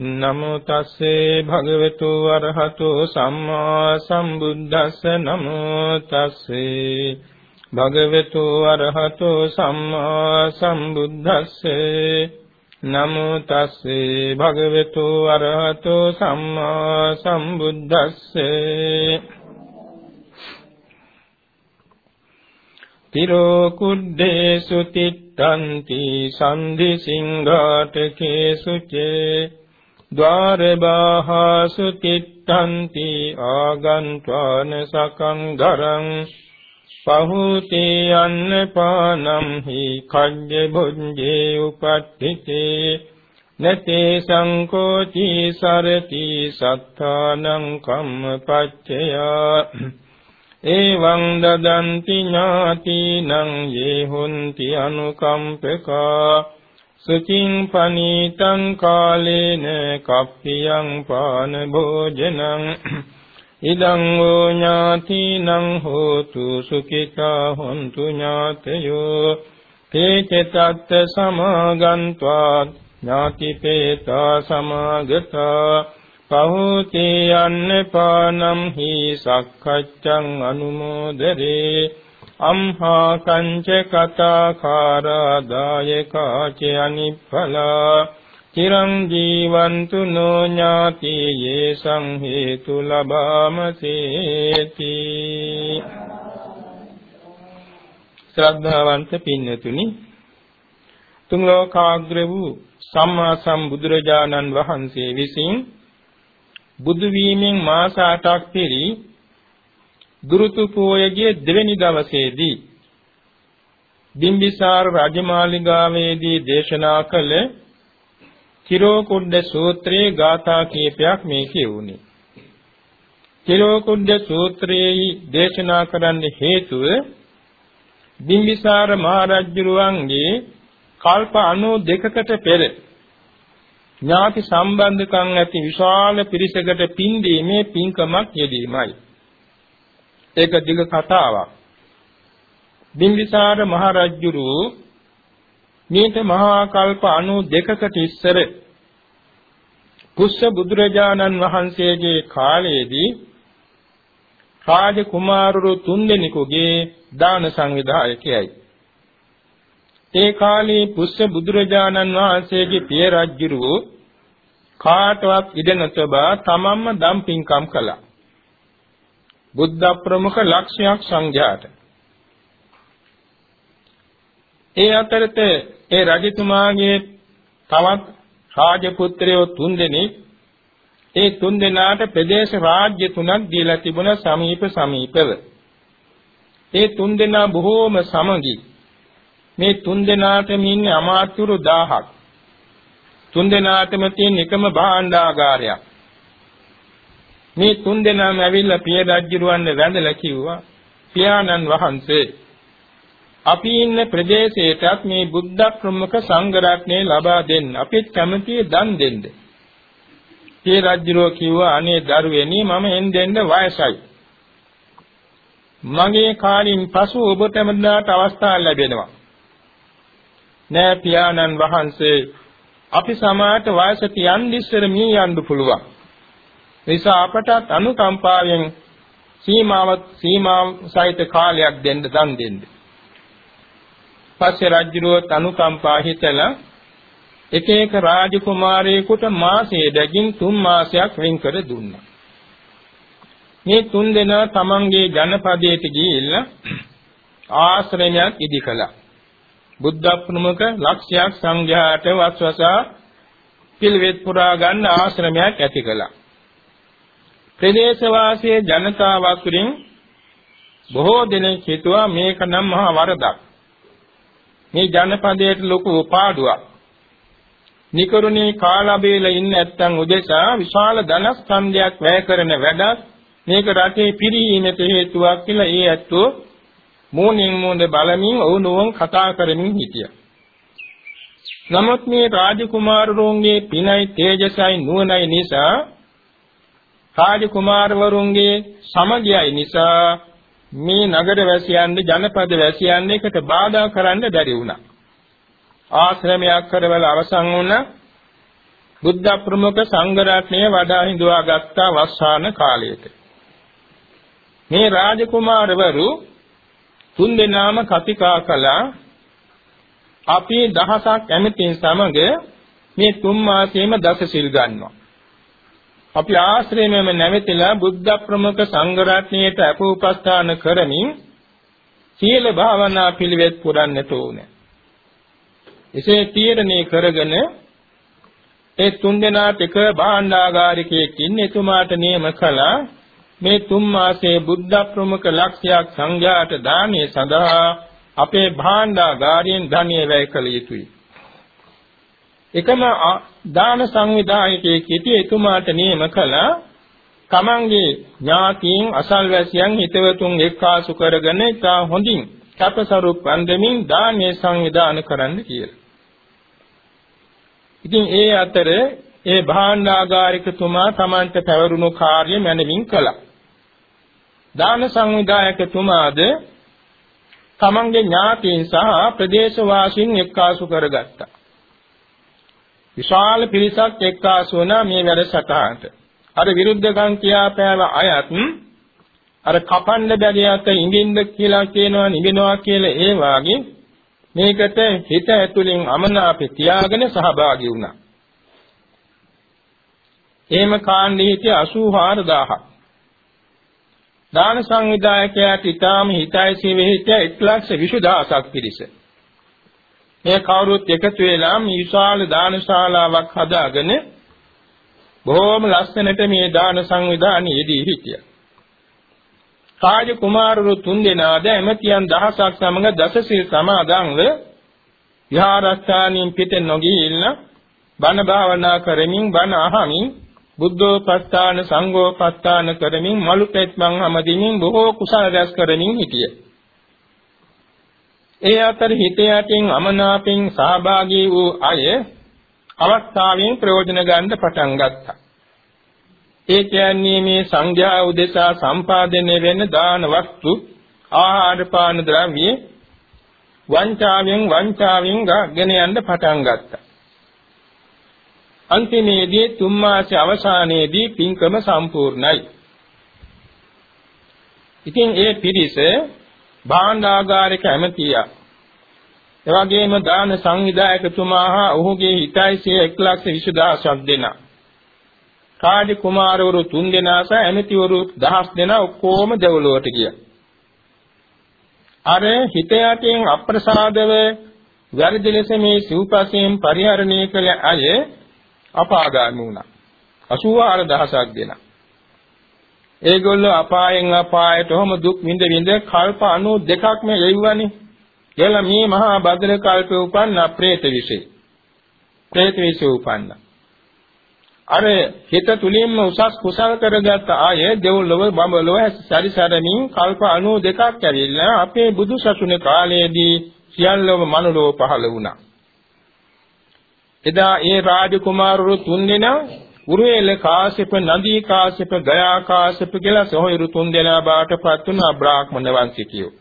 නමෝ තස්සේ භගවතු වරහතෝ සම්මා සම්බුද්දස්ස නමෝ තස්සේ භගවතු වරහතෝ සම්මා සම්බුද්දස්සේ නමෝ තස්සේ භගවතු වරහතෝ සම්මා සම්බුද්දස්සේ තිරෝ කුද්දේසු තිත්තන්ති සන්ධි සිංඝාටකේසු චේ ద్వාරබාහසු තිත්තන්ති ආගන්්වාන සකං දරං පහූති අන්න පානම් හි කඤ්ඤ බුඤ්ජේ උපට්ඨිතේ නතේ සංකෝචි සරති සත්තානං කම්මපච්චයා එවං දදන්ති ඥාතිනං යේ හොන්ති අනුකම්පකා සුචින් පනීතං කාලේන කප්පියං පාන භෝජනං ඉදං වූ ඥාතිනං හෝතු සුඛිතා හොන්තු ඥාතයෝ තේචතත් සමාගන්त्वा ඥාතිපේතා සමාගතා පහෝති යන්න පානම් හි සක්කච්ඡං අනුමෝදරේ අම්හා කංච කතාකාරා දායකාච අනිඵලා චිරං ජීවන්තු නෝ ඥාති යේසං හේතු ලබාමසේති ශ්‍රද්ධාවන්ත පින්නතුනි තුන් ලෝකාග්‍ර වූ සම්මා සම්බුදුරජාණන් වහන්සේ විසින් බුදු වීමෙන් මාස 8ක් පිරි දුරුතු පෝයගේ දෙවැනි දවසේදී බිම්බිසාර රජමාලිගාවේදී දේශනා කළ තිරෝකුඩ්ඩ සූත්‍රයේ ගාථා කීපයක් මේ කියුණේ. තිරෝකුඩ්ඩ සූත්‍රයේ දේශනා කරන්න හේතුව බිම්බිසාර මහරජුරුවන්ගේ කල්ප 92කට පෙර ඥාති සම්බන්ධකම් ඇති විශාල පිරිසකට පින් දීමේ පින්කමක් යෙදීමයි. ඒක දිග කතාවක්. බිම්බිසාර මහරජුරු මේත මහා කල්ප 92කට ඉස්සර කුස්ස බුදුරජාණන් වහන්සේගේ කාලයේදී රාජ කුමාරවරු තුන්දෙනෙකුගේ දාන සංවිධායකයයි. ඒ කාලේ පුස්ස බුදුරජාණන් වහන්සේගේ පිය රජුරු කාටවත් ඉඩ නොතබා තමන්ම දම් පින්කම් කළා. බුද්ධ ප්‍රමුඛ ලක්ෂයක් සංඝයාට. ඒ අතරත ඒ රජතුමාගේ තවත් රාජපුත්‍රයෝ තුන්දෙනෙක් ඒ තුන්දෙනාට ප්‍රදේශ රාජ්‍ය තුනක් දීලා තිබුණ සමීප සමීපව. ඒ තුන්දෙනා බොහෝම සමගි. මේ තුන්දෙනාටම ඉන්නේ අමාත්‍යරු 1000ක්. තුන්දෙනාටම තියෙන එකම භාණ්ඩාගාරයක්. මේ තුන් දෙනාම ඇවිල්ලා පිය රජුරවන්න වැඳලා කිව්වා පියාණන් වහන්සේ අපි ඉන්න ප්‍රදේශයටත් මේ බුද්ධ ප්‍රමුඛ සංඝ රත්නය ලබා දෙන්න අපිත් කැමතියි දන් දෙන්න. පිය රජුරෝ කිව්වා අනේ දරුවෙනි මම එන් දෙන්න වයසයි. මගේ කාලින් පසු ඔබටම දාට අවස්ථාව ලැබෙනවා. නෑ පියාණන් වහන්සේ අපි සමාජයට වයසට යන්න ඉස්සර මී යන්න පුළුවන්. නිසා අපටත් අනුකම්පාවෙන් සීමාවත් සීමා සහිත කාලයක් දෙන්න දන් දෙන්න. පස්සේ රජුරුවත් අනුකම්පා හිතලා එක එක රාජකුමාරයෙකුට මාසයේ දැකින් තුන් මාසයක් වෙන් කර දුන්නා. මේ තුන් දෙනා තමන්ගේ ජනපදයට ගිහිල්ලා ආශ්‍රමයක් ඉදි කළා. බුද්ධ ප්‍රමුඛ ලක්ෂයක් සංඝයාට වස්වසා පිළිවෙත් පුරා ගන්න ආශ්‍රමයක් ඇති කළා. ප්‍රදේශවාසී ජනතාව අතුරින් බොහෝ දෙනෙක් හිතුවා මේක නම් මහා වරදක්. මේ ජනපදයට ලොකු උපාඩුවක්. නිකරුණේ කාලබේල ඉන්න නැත්තන් උදෙසා විශාල ධනස්කන්ධයක් වැය කරන වැඩක් මේක රටේ පිරීමට හේතුවක් කියලා ඒ ඇත්තෝ මූණින් මූණ බලමින් ඔවුනෝන් කතා කරමින් හිටියා. නමුත් මේ රාජකුමාරරුන්ගේ පිනයි තේජසයි නුවණයි නිසා රාජකුමාරවරුන්ගේ සමගියයි නිසා මේ නගර වැසියන්ද ජනපද වැසියන් එකට බාධා කරන්න බැරි වුණා. ආශ්‍රමයක් කරවල අවසන් වුණා. බුද්ධ ප්‍රමුඛ සංඝ රත්නය වඩා හිඳුවා ගත්තා වස්සාන කාලයට. මේ රාජකුමාරවරු තුන් දෙනාම කතිකා කළා අපි දහසක් ඇමතින් සමග මේ තුන් මාසෙම දස සිල් ගන්නවා. අපි ආශ්‍රයයෙන්ම නැවතිලා බුද්ධ ප්‍රමුඛ සංඝ රත්නයට අපෝපස්ථාන කරමින් සීල භාවනා පිළිවෙත් පුරන්නට ඕනේ. එසේ තීරණය කරගෙන ඒ තුන් දෙනාට එක භාණ්ඩාගාරිකයෙක්ින් එතුමාට නියම කළා මේ තුන් මාසයේ බුද්ධ ප්‍රමුඛ ලක්ෂයක් සංඝයාට දානය සඳහා අපේ භාණ්ඩාගාරයෙන් ධනෙ වැය කළ යුතුයි. එකම දාන සංවිධායකයෙක් සිටි එතුමාට නියම කළා තමන්ගේ ඥාතීන් අසල්වැසියන් හිතවතුන් එක්කාසු කරගෙන ඉතා හොඳින් කැපසරු වන්දමින් දානීය සංවිධාන කරන්න කියලා. ඉතින් ඒ අතර ඒ භාණ්ඩාගාරිකතුමා තමන්ට පැවරුණු කාර්ය මැනවින් කළා. දාන සංවිධායකතුමාද තමන්ගේ ඥාතීන් සහ ප්‍රදේශවාසීන් එක්කාසු කරගත්තා. විශාල පිරිසක් එක්කාසු වුණා මේ වැඩසටහනට. අර විරුද්ධකම් කියාපෑව අයත් අර කපන්න බැරි අත ඉඟින්ද කියලා කියනවා නිවෙනවා කියලා ඒ වාගේ මේකට හිත ඇතුලෙන් අමනාපේ තියාගෙන සහභාගී වුණා. එහෙම කාණ්ඩෙ හිටිය 84000ක්. දාන සංවිධායකයාට ඊටාම හිතයිසී වෙහිටිය 120000ක් පිරිස. මේ කවුරුත් එකතු වෙලා මේ විශාල දානශාලාවක් හදාගෙන බොහොම ලස්සනට මේ දාන සංවිධානයේදී හිටියා. රාජ කුමාරවරු තුන්දෙනාද එමෙතියන් දහසක් සමග දසසිල් සමාදන්ව විහාරස්ථානින් පිට නොගිහිල්ල බණ භාවනා කරමින් බණ අහමින් බුද්ධෝපස්ථාන සංඝෝපස්ථාන කරමින් මලු පෙත්මන් හැමදෙමින් බොහෝ කුසල රැස් කරමින් හිටියේ. ඒ අතර හිත යටින් අමනාපෙන් සහභාගී වූ අය අවස්ථාවෙන් ප්‍රයෝජන ගන්න පටන් ගත්තා. ඒ කියන්නේ මේ සංඝයා උදෙසා සම්පාදනය වෙන දාන වස්තු ආහාර පාන ද්‍රව්‍ය වංචාවෙන් වංචාවෙන් ගගෙන යන්න පටන් ගත්තා. අන්තිමේදී තුන් මාස අවසානයේදී පින්කම සම්පූර්ණයි. ඉතින් ඒ පිරිස භාණ්ඩාගාරික ඇමතියා එවැගේම දාන සංවිධායකතුමා හා ඔහුගේ හිතයිසිය 120000ක් දෙනා කාජ කුමාරවරු තුන් දෙනා සහ ඇමතිවරු දහස් දෙනා ඔක්කොම දෙව්ලොවට ගියා. අර හිත යටින් අප්‍රසාදව වැරදි ලෙස මේ සිව්පසයෙන් පරිහරණය කළ අය අපාගාමී වුණා. 84000ක් දෙනා. ඒගොල්ලෝ අපායෙන් අපායට ඔහොම දුක් විඳ විඳ කල්ප 92ක් මේ ගෙව්වනේ. ඒලා මේ මහා බද්දල කල්පේ උපන්න ප්‍රේත විශේ. ප්‍රේත විශේ උපන්න. අර හිත තුලින්ම උසස් කුසල් කරගත් ආය දෙව්ලොව බඹලොව සැරිසරමින් කල්ප 92ක් ඇවිල්ලා අපේ බුදු සසුන කාලයේදී සියල්ලම මනුලෝ පහළ වුණා. එදා ඒ රාජකුමාරවරු තුන්දෙනා උරුවේල කාශ්‍යප නදී කාශ්‍යප ගයා කාශ්‍යප කියලා සොහොයුරු තුන්දෙනා බාටපත් වුණා බ්‍රාහ්මණ වංශිකයෝ.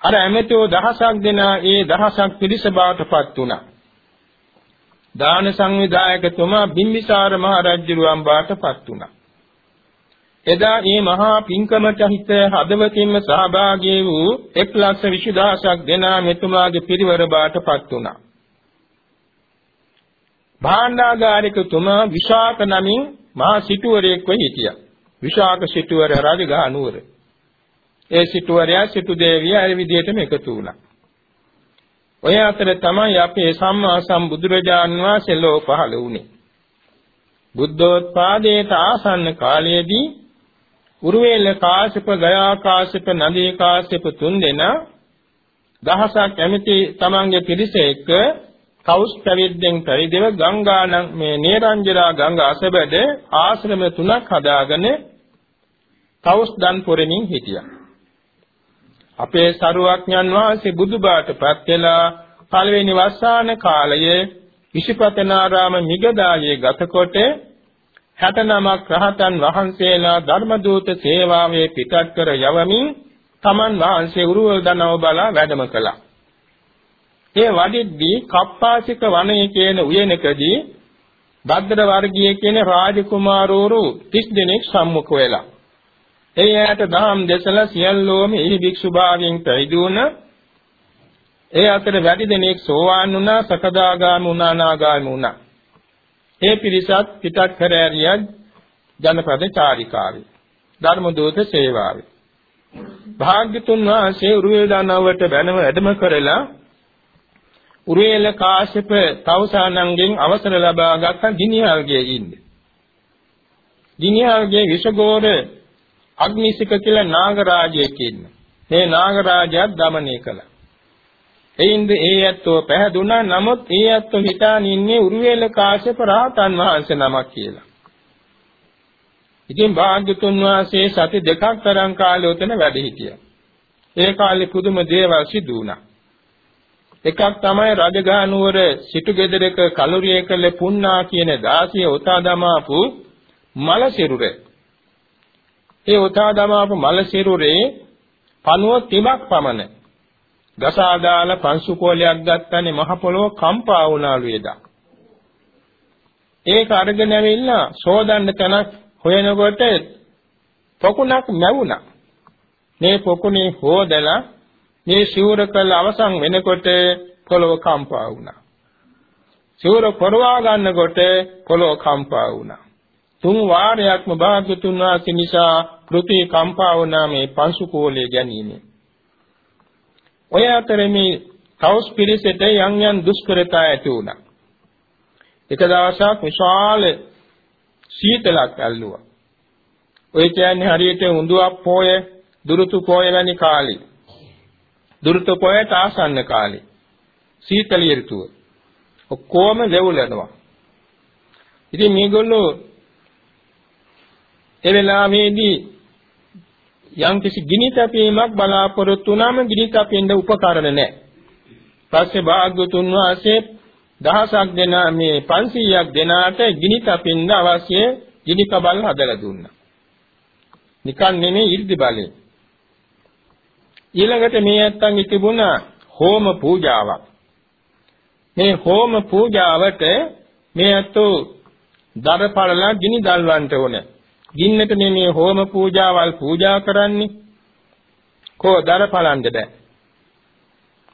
අර ඇමතිෝ දහසක් දෙනා ඒ දහසක් පිරිස බාටපත් වුණා. දාන සංවිධායකතුමා බිම්බිසාර මහ රජුරුවන් බාටපත් වුණා. එදා මේ මහා පින්කමට හිත හදවතින්ම සහභාගී වූ 120000ක් දෙනා මෙතුමාගේ පිරිවර බාටපත් වුණා. භාණ්ඩාගාරිකතුමා විශාක නමින් මහා සිටුවරයෙක්ව හිටියා. විශාක සිටුවර රජගහ නුවර. ඒ සිටුවරයා සිටු දේවිය අර විදිහටම එකතු වුණා. ඔය අතර තමයි අපේ සම්මා සම්බුදුරජාන් වහන්සේ ලෝ පහළ වුණේ. බුද්ධෝත්පාදයට ආසන්න කාලයේදී උරුවේල කාශ්‍යප ගයා කාශ්‍යප නදී කාශ්‍යප තුන්දෙනා දහසක් ඇමති තමන්ගේ පිරිස එක්ක කවුස් පැවිද්දෙන් පරිදෙව ගංගානම් මේ නේරංජරා ගංගා අසබඩ ආශ්‍රම තුනක් හදාගෙන කවුස් දන් පුරමින් හිටියා. අපේ සරුවක්ඥන් වහන්සේ බුදුබාටපත් වෙලා පළවෙනි වස්සාන කාලයේ විශිපතනාරාම මිගදායේ ගතකොට 69ක් රහතන් වහන්සේලා ධර්මදූත සේවාවේ පිටත් කර යවමින් තමන් වහන්සේ උරුවල් දනව බලා වැඩම කළා. ඒ වඩිද්දී කප්පාසික වනයේ කියන උයනකදී භද්‍ර වර්ගයේ කියන රාජකුමාරවරු 30 දෙනෙක් සම්මුඛ වෙලා. ඒ ඇයට දහම් දෙසලා සියල්ලෝම එහි භික්ෂු භාවයෙන් පැවිදුණ ඒ අතර වැඩි දෙනෙක් සෝවාන් වුණා, සකදාගාමී වුණා, නාගාමී වුණා. ඒ පිරිසත් පිටත් කර ඇරිය ජනපද චාරිකාවේ. ධර්ම දූත සේවාවේ. භාග්‍යතුන් වහන්සේ උරුවේ දානවට බැනව වැඩම කරලා උරේල කාශ්‍යප තවුසානන්ගෙන් අවසර ලබා ගත්ත ගිනියල්ගේ ඉන්නේ. ගිනියල්ගේ විෂගෝර අග්නිසික කියලා නාගරාජයෙක් ඉන්න. මේ නාගරාජයා দমনය කළා. එයින්ද ඒ ඇත්තෝ පැහැදුනා නමුත් ඒ ඇත්තෝ හිතාන ඉන්නේ උරුවේල කාශ්‍යප රහතන් වහන්සේ නමක් කියලා. ඉතින් භාග්‍යතුන් වහන්සේ සති දෙකක් තරම් කාලය උතන වැඩ හිටියා. ඒ කාලේ පුදුම දේවල් සිදු වුණා. එකක් තමයි රජගහ නුවර සිටු ගෙදරක කලුරිය කළ පුන්නා කියන දාසිය උතා දමාපු මල සිරුර. ඒ උතා දමාපු මල සිරුරේ පණුව තිමක් පමණ. ගසාදාල පංසු කෝලයක් ගත්තනේ මහ පොළොව කම්පා වුණාලු එදා. ඒක අරගෙන ඇවිල්ලා සෝදන්න තැනක් හොයනකොට පොකුණක් නැවුණා. මේ පොකුණේ හොදලා මේ සිවුර කළ අවසන් වෙනකොට පොළොව කම්පා වුණා. සිවුර පොරවා ගන්නකොට පොළොව කම්පා වුණා. තුන් වාරයක්ම භාග්‍යතුන් වහන්සේ නිසා පෘථිවි කම්පා වුණා මේ පංසු කෝලයේ ගැනීම. ඔය අතරේ මේ තවුස් පිරිසට යම් යම් දුෂ්කරතා ඇති වුණා. එක දවසක් විශාල සීතලක් ඇල්ලුවා. ඔය කියන්නේ හරියට උඳුවක් පොය, දුරුතු පොය වැනි කාලේ. දුරුතු පොයට ආසන්න කාලේ. සීතල ඍතුව. ඔක්කොම දෙවුලනවා. ඉතින් මේගොල්ලෝ ඒ වෙලාවේදී යම් කිසි ගිනි තැපීමක් බලාපොරොත්තු වුණාම ගිනි තැපෙන්න උපකරණ නැහැ. පස්සේ භාග්‍යතුන් වහන්සේ දහසක් දෙනා මේ 500ක් දෙනාට ගිනි තපින්න අවශ්‍ය ගිනි කබල් හදලා දුන්නා. නිකන් නෙමෙයි 이르දි බලේ. ඊළඟට මේ ඇත්තන් තිබුණා හෝම පූජාවක්. මේ හෝම පූජාවට මේ ඇත්තෝ දරපළලා ගිනි දල්වන්න ඕනේ. ගින්නට නෙමේ හෝම පූජාවල් පූජා කරන්නේ. කෝ දරපළන්ද බෑ.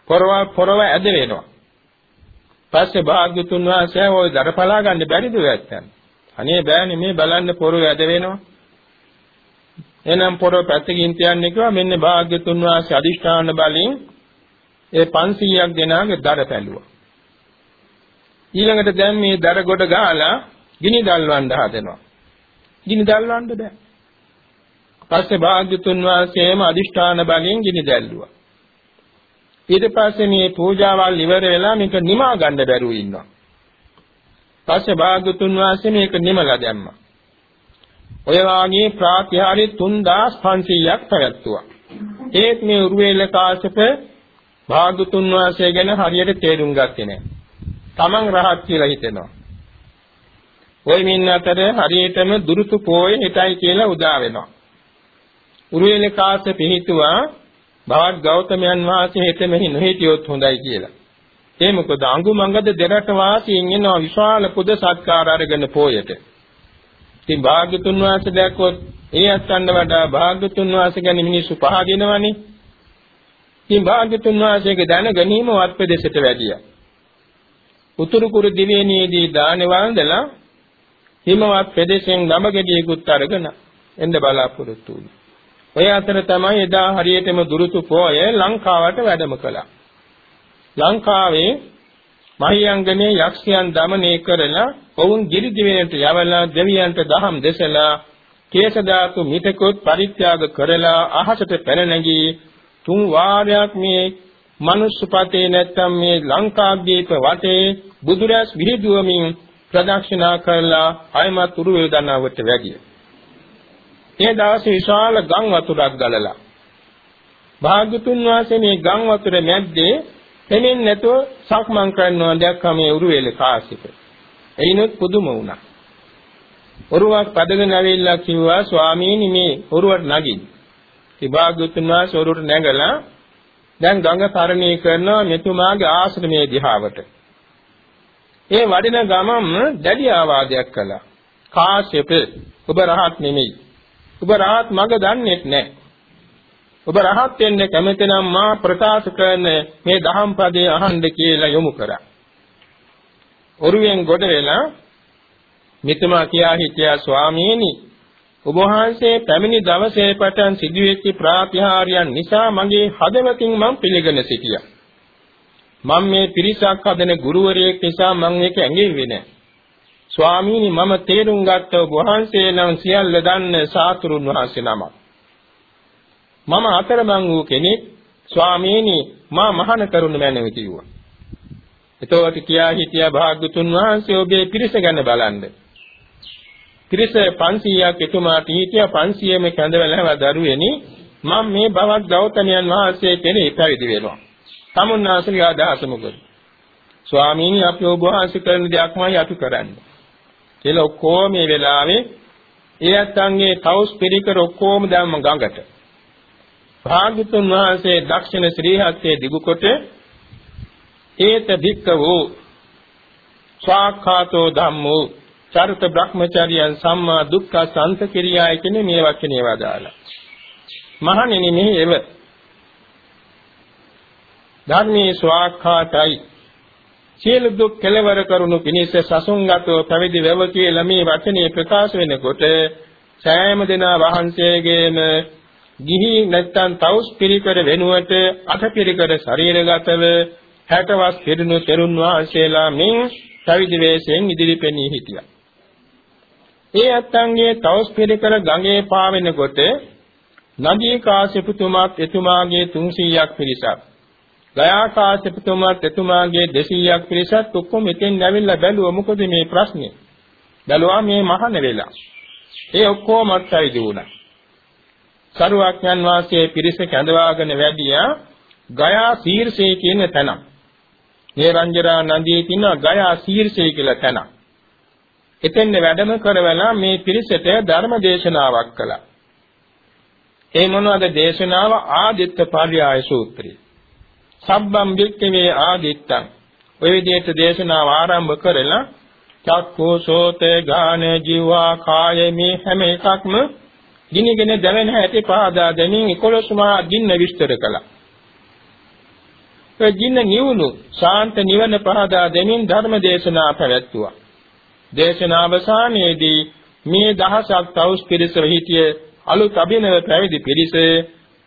පොරව පොරව ඇද වෙනවා. පස්සේ භාග්‍යතුන් වහන්සේ ওই දරපලා ගන්න බැරිද නැත්තම්. අනේ බෑනේ මේ බලන්න පොරව ඇද වෙනවා. එහෙනම් පොරව පැත්තකින් තියන්නේ කිව්වා මෙන්න භාග්‍යතුන් වහන්සේ අදිෂ්ඨාන බලෙන් ඒ 500ක් දෙනාගේ දර පැලුවා. ඊළඟට දැන් මේ දර කොට ගහලා ගිනි දල්වන්න හදනවා. ගිනි දල්වන්න බෑ. පස්සේ භාග්‍යතුන් වහන්සේම අදිෂ්ඨාන බලෙන් ගිනි දැල්ලුවා. ඊට පස්සේ මේ පූජාවල් ඉවර වෙලා මේක නිමා ගන්න බැරුව ඉන්නවා. පස්සේ භාග්‍යතුන් වහන්සේ මේක නිමලා දැම්මා. ඔය වාගේ ප්‍රාත්‍යහාරි 3500ක් පැවැත්තුවා. ඒත් මේ උරුවේල කාශ්‍යප භාග්‍යතුන් වහන්සේ ගැන හරියට තේරුම් ගත්තේ නැහැ. Taman රහත් කියලා හිතෙනවා. ওই මින් අතර හරියටම දුරුතු පෝය හිතයි කියලා උදා වෙනවා. උරුවේල කාශ්‍යප පිහිටුවා බවත් ගෞතමයන් වහන්සේ හෙට මෙහි නොහිටියොත් හොඳයි කියලා. ඒ මොකද අඟුමඟද දෙරට වාසීන් එනවා විශාල පුද සත්කාර අරගෙන පෝයට. ඉතින් භාග්‍යතුන් වහන්සේ දැක්කොත් ඒ අත්කණ්ඩ වඩා භාග්‍යතුන් වහන්සේ ගැන මිනිස්සු පහදිනවනේ. ඉතින් භාග්‍යතුන් වහන්සේගේ දැන ගැනීම වත්පදේශයට වැඩියා. උතුරු කුරු දිවයිනේදී දානේ වන්දලා හිමවත් ප්‍රදේශයෙන් ගම ගෙඩියකුත් අරගෙන එන්න බලාපොරොත්තු වුණා. ඔය අතර තමයි එදා හරියටම දුරුතු පොය ලංකාවට වැඩම කළා. ලංකාවේ මහියංගනේ යක්ෂයන් দমনය කරලා ඔවුන් ගිරිදිවෙනට යවලා දෙවියන්ට දහම් දෙසලා කේශ ධාතු මිටකොත් පරිත්‍යාග කරලා අහසට පැන නැගී තුන් වාරයක් මේ මනුස්සපතේ නැත්තම් මේ ලංකාද්වීප වටේ බුදුරැස් විහිදුවමින් ප්‍රදක්ෂිනා කරලා අයමත් උරු වේදනාවට වැඩියා. ඒ දවසේ විශාල ගම් වතුරක් ගලලා භාග්‍යතුන් වහන්සේ මේ ගම් වතුර මැද්දේ දෙමින් නැතුව සක්මන් කරනවා දැක්කම මේ උරුවේල කාසික. එයිනොත් පුදුම වුණා. ඔරුවක් පදගෙන ඇවිල්ලා කිව්වා ස්වාමීනි මේ ඔරුවට නගින්න. ඉතින් භාග්‍යතුන් වහන්සේ ඔරුවට නැගලා දැන් ගඟ තරණය කරනවා මෙතුමාගේ ආශ්‍රමයේ දිහාවට. ඒ වඩින ගමම්ම දැඩි ආවාදයක් කළා. කාශ්‍යප ඔබ රහත් නෙමෙයි. ඔබ රහත් මඟ දන්නේත් නැහැ. ඔබ රහත් වෙන්න කැමති නම් මා ප්‍රකාශ කරන මේ දහම් පදේ අහන්න කියලා යොමු කරා. ඔරුවෙන් ගොඩ වෙලා මිතුමා කියා හිටියා ස්වාමීනි ඔබ වහන්සේ පැමිණි දවසේ පටන් සිදුවෙච්ච ප්‍රාතිහාර්යයන් නිසා මගේ හදවතින් මම පිළිගෙන සිටියා. මම මේ පිරිසක් හදන ගුරුවරයෙක් නිසා මම මේක ඇඟෙන්නේ නැහැ. ස්වාමීනි මම තේරුම් ගත්ත ඔබ වහන්සේ නම් සියල්ල දන්න සාතුරුන් වහන්සේ නමක්. මම අතරමං වූ කෙනෙක් ස්වාමීනි මා මහාන කරුණ මැනව කිව්වා. එතකොට කියා හිටියා භාග්‍යතුන් වහන්සේ ඔබේ පිරිස ගැන බලන්න. පිරිස 500ක් එතුමාට හිටියා 500ම කැඳවලව දරුවෙනි මම මේ බවක් ගෞතමයන් වහන්සේ කෙරෙහි පැවිදි වෙනවා. තමුන්නාසගේ අදහස මොකද? ස්වාමීනි අපි ඔබ වහන්සේ කරන දෙයක්මයි අපි කරන්නේ. කියලා ඔක්කොම මේ වෙලාවේ ඒ අත්ංගේ තවුස් පිරිකර ඔක්කොම දැම්ම ගඟට. භාග්‍යතුන් වහන්සේ දක්ෂිණ ශ්‍රී හස්තයේ දිගුකොට ඒත භික්කවෝ ස්වාඛාතෝ ධම්මෝ චරිත බ්‍රහ්මචාරියන් සම්මා දුක්ඛ සන්ත කිරියාය කියන මේ වචනේ වදාලා. මහණෙනි මෙහි එව ධර්මයේ ස්වාඛාතයි සියලු දුක් කෙලවර කරුණු පිණිස සසුන්ගතව පැවිදි වෙව කියලා මේ වචනේ ප්‍රකාශ වෙනකොට සෑම දෙනා වහන්සේගේම ගිහි නැත්තම් තවුස් පිරිකර වෙනුවට අට පිරිකර ශරීරගතව 60 වස් පිරිනු තෙරුන් වහන්සේලා මේ පැවිදි වෙස්යෙන් ඉදිරි පෙනී හිටියා. ඒ අත්තන්ගේ තවුස් පිරිකර ගඟේ පාවෙනකොට නදී කාශ්‍යපතුමාත් එතුමාගේ 300ක් පිරිසක් ගයා කාශ්‍යපතුමාත් එතුමාගේ 200ක් පිරිසත් ඔක්කොම මෙතෙන් ඇවිල්ලා බැලුවා මොකද මේ ප්‍රශ්නේ බැලුවා මේ මහන වෙලා ඒ ඔක්කොම අත්යිද වුණා සරුවක්ඥන් වාසයේ පිරිස කැඳවාගෙන වැඩියා ගයා සීර්ෂේ කියන තැන. මේ රංජරා නදියේ තියෙන ගයා සීර්ෂේ කියලා තැන. එතෙන් වැඩම කරවලා මේ පිරිසට ධර්ම දේශනාවක් කළා. ඒ මොනවද දේශනාව ආදිත්ත පර්යාය සූත්‍රය. සබ්බම් වික්කමේ ආදිත්තං. ඔය විදිහට දේශනාව ආරම්භ කරලා චක්ඛෝ සෝතේ ගාන ජීවා කාය මේ හැම එකක්ම ගිනිගෙන දැවෙන හැටි පහදා දෙමින් 11 මහා ගින්න විස්තර කළා. ඒ ගින්න නිවුණු ශාන්ත නිවන පහදා දෙමින් ධර්ම දේශනා පැවැත්තුවා. දේශනාවසානයේදී මේ දහසක් තවුස් පිරිස හිටිය අලුත් අභිනව පැවිදි පිරිස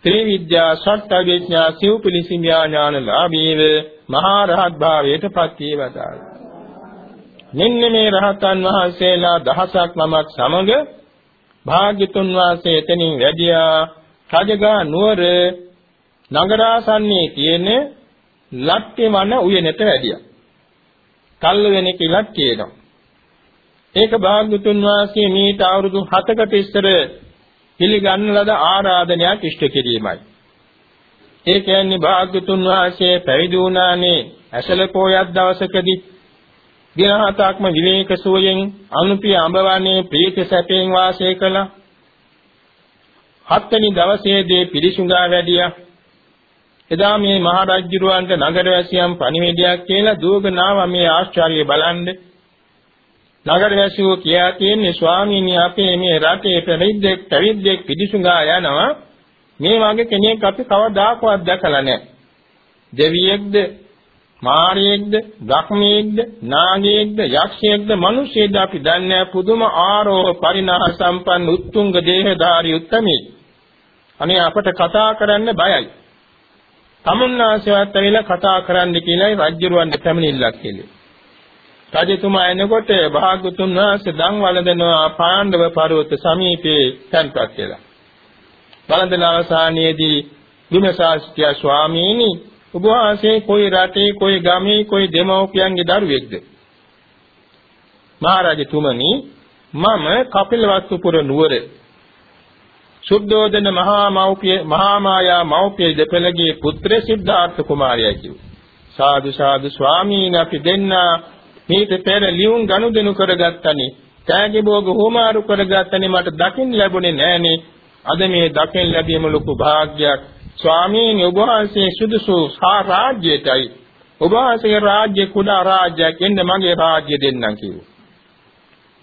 ත්‍රිවිද්‍යා සත්‍යවිඥා සිව්පිලිසිමියා ඥානලාභීව මහා රහත් භාවයට පත් වේවදාල. මෙන්න මේ රහතන් වහන්සේලා දහසක් නමක් සමග භාග්‍යතුන් වහන්සේ එතනින් වැඩියා රජගහ නුවර නගරාසන්නයේ තියෙන ලට්ටේ වන උයනට වැඩියා. කල්ල වෙන කිලක් කියනවා. ඒක භාග්‍යතුන් වහන්සේ මීට අවුරුදු 7කට ඉස්සර පිළිගන්න ලද ආරාධනයක් ඉෂ්ට කිරීමයි. ඒ කියන්නේ භාග්‍යතුන් වහන්සේ පැවිදි වුණානේ ඇසල පොයක් දවසකදී දින හතක්ම විවේක සුවයෙන් අනුපිය අඹවන්නේ ප්‍රීති සැපයෙන් වාසය කළා. හත්වෙනි දවසේදී පිරිසුඟා වැඩියා. එදා මේ මහරජුරවන්ට නගරවැසියන් පණිවිඩයක් කියලා දුවගෙනාව මේ ආශ්චර්යය බලන්නේ නගරවැසියෝ කියා තියෙන්නේ ස්වාමීනි අපේ මේ රටේ පැවිද්දෙක් පැවිද්දෙක් පිටිසුඟා යනවා මේ වගේ කෙනෙක් අපි කවදාකවත් දැකලා නැහැ. දෙවියෙක්ද මාරියෙක්ද බ්‍රහ්මයෙක්ද නාගයෙක්ද යක්ෂයෙක්ද මිනිසෙක්ද අපි දන්නේ පුදුම ආරෝහ පරිණාහ සම්පන්න උත්තුංග දේහධාරී උත්තමී. අනේ අපට කතා කරන්න බයයි. තමුන්නාසයත් ඇවිල්ලා කතා කරන්න කියලා රජුරවන්ට පැමිණිල්ලක් කෙලේ. රජතුමා එනකොට භාග්‍යතුන් වහන්සේ දන් වළඳනවා පාණ්ඩව පර්වත සමීපේ තැන්පත් කියලා. වළඳන අවසානයේදී විමසාස්ත්‍ය ස්වාමීනි ඔබ වහන්සේ කොයි රටේ කොයි ගමේ කොයි දෙමව්පියන්ගේ දරුවෙක්ද? මහරජතුමනි මම කපිලවස්තුපුර නුවර සුද්ධෝදන මහා මෞපිය මහා මායා මෞපිය දෙපළගේ පුත්‍ර සිද්ධාර්ථ කුමාරයා කිව්වා. සාදු සාදු ස්වාමීන් අපි දෙන්නා මේක පෙර ලියුම් ගනුදෙනු කරගත්තනේ. තෑගි භෝග හෝමාරු කරගත්තනේ මට දකින්න ලැබුණේ නෑනේ. අද මේ දකින්න ලැබීම ලොකු වාග්යක්. ස්වාමීන් වහන්සේ සුදුසු සාරාජ්‍යයටයි ඔබ වහන්සේගේ රාජ්‍ය කුඩා රාජ්‍යයක් එන්න මගේ රාජ්‍ය දෙන්නම් කිව්වා.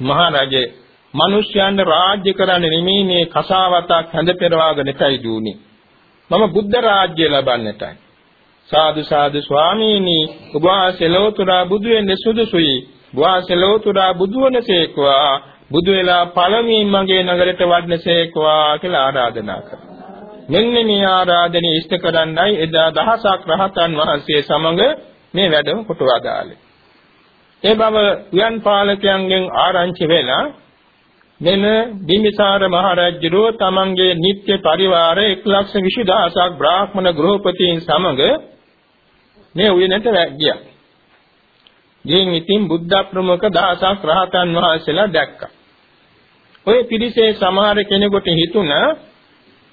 මහරජේ මිනිස්යන්ට රාජ්‍ය කරන්න නෙමෙයි මේ කසාවතක් හැඳ පෙරවාගෙන ඉතයි දුන්නේ. මම බුද්ධ රාජ්‍ය ලබන්නටයි. සාදු සාදු ස්වාමීනි ඔබ වහන්සේ ලෝතුරා බුදු වෙන්නේ සුදුසුයි. ඔබ වහන්සේ ලෝතුරා බුදු වනසේකවා බුදු වෙලා පළමුවෙන් මගේ නගරයට වඩනසේකවා කියලා ආරාධනා කරා. මෙන්න මේ ආරාධනෙ ඉෂ්ට කරන්නයි එදා දහසක් රහතන් වහන්සේ සමග මේ වැඩම කොට වදාළේ. ඒ බව උයන් පාලකයන්ගෙන් ආරංචි වෙලා මෙම බිම්බිසාර මහරජුරෝ තමන්ගේ නිත්‍ය පරිවාර 120000ක් බ්‍රාහ්මණ ගෘහපතීන් සමග මේ උයනට ගියා. ගින් ඉතින් බුද්ධ ප්‍රමුඛ දහසක් රහතන් වහන්සේලා දැක්කා. ඔය පිරිසේ සමහර කෙනෙකුට හිතුණා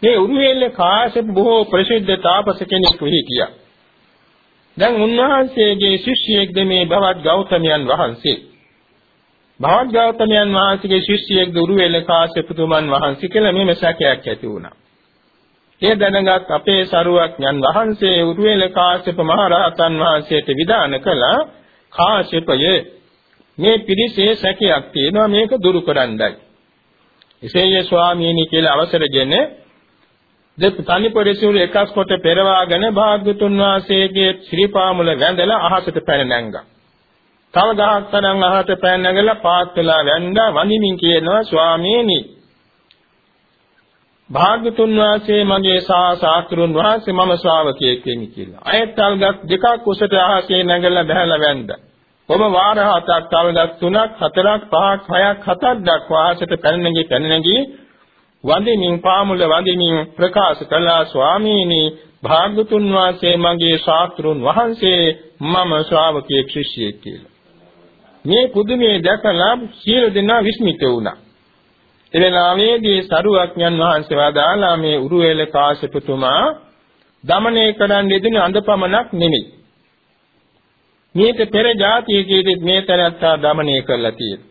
මේ උරුවෙල්ල කාශ්‍යප බොහෝ ප්‍රසිද්ධ තාපස කෙනෙක් වෙහි කියා. දැන් උන්වහන්සේගේ ශිෂ්‍යයෙක්ද මේ භවත් ගෞතමයන් වහන්සේ. භවත් ගෞතමයන් වහන්සේගේ ශිෂ්‍යයෙක්ද උරුවෙල්ල කාශ්‍යපතුමන් වහන්සේ කියලා මේ සැකයක් ඇති වුණා. ඒ දැනගත් අපේ සරුවක්ඥන් වහන්සේ උරුවෙල කාශ්‍යප මහ රහතන් වහන්සේට විධාන කළා කාශ්‍යපයේ මේ පිරිසේ සැකයක් තියෙනවා මේක දුරු කරන්නයි. එසේය ස්වාමීනි කියලා අවසරගෙන දෙප තනි පරිසුරු එකස් කොට පෙරවාගෙන භාග්‍යතුන් වහන්සේගේ ශ්‍රීපාමුල වැඳලා අහසට පැන නැංගා. තව ගහක් තරම් අහකට පැන නැගලා පාත් වෙලා වැඳා වඳිමින් කියනවා ස්වාමීනි භාග්‍යතුන් වහන්සේ මගේ සාසාතුරුන් වහන්සේ මම ශ්‍රාවකයෙක් වෙමි කියලා. අයත්තල්ගත් දෙකක් උසට අහසේ නැගලා බහැලා වැඳා. ඔබ වාර හතක් තවදක් තුනක් හතරක් පහක් හයක් හතක් දක්වා ආසට පැනනගී පැනනගී වඳිමින් පාමුල වඳිමින් ප්‍රකාශ කළා ස්වාමීනි භාග්‍යතුන් වහන්සේ මගේ ශාස්ත්‍රුන් වහන්සේ මම ශ්‍රාවකයෙක් ශිෂ්‍යයෙක් කියලා. මේ පුදුමේ දැකලා සියලු දෙනා විස්මිත වුණා. එලෙනාවේදී සරුවඥන් වහන්සේ වදාලා මේ උරුවේල කාශ්‍යපතුමා දමණය කරන්න යෙදුන අඳපමණක් නෙමෙයි. මේක පෙර જાතියේදී මේ තරත්තා දමණය කරලා තියෙනවා.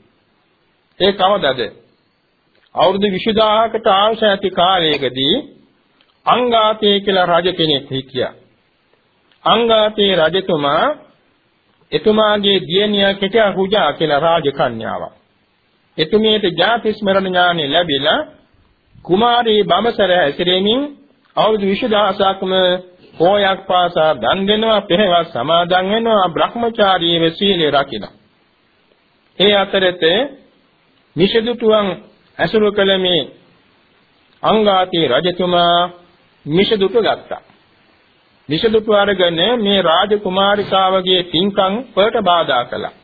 ඒ කවදද? අවුරුදු 20000කට අවශ්‍ය ඇති කාලයකදී අංගාතේ කියලා රජ කෙනෙක් හිටියා. අංගාතේ රජතුමා එතුමාගේ දියණිය කෙටියා රුජා කියලා රාජකන්‍යාවක්. එතුමියට ජාති ස්මරණ ඥානෙ ලැබිලා කුමාරී බඹසර හැසිරෙමින් අවුරුදු 20000ක්ම පෝයක් පාසා දන් දෙනවා, පෙරවස් සමාදන් වෙනවා, බ්‍රහ්මචාරීව සීලය රකිනවා. ඒ අතරතේ මිෂදුතුන් ඇසුරු කළ මේ අංගාති රජතුමා මිෂදුතු ගත්තා. මිෂදුතු අරගෙන මේ රාජකුමාරිකාවගේ පින්කම් වලට බාධා කළා.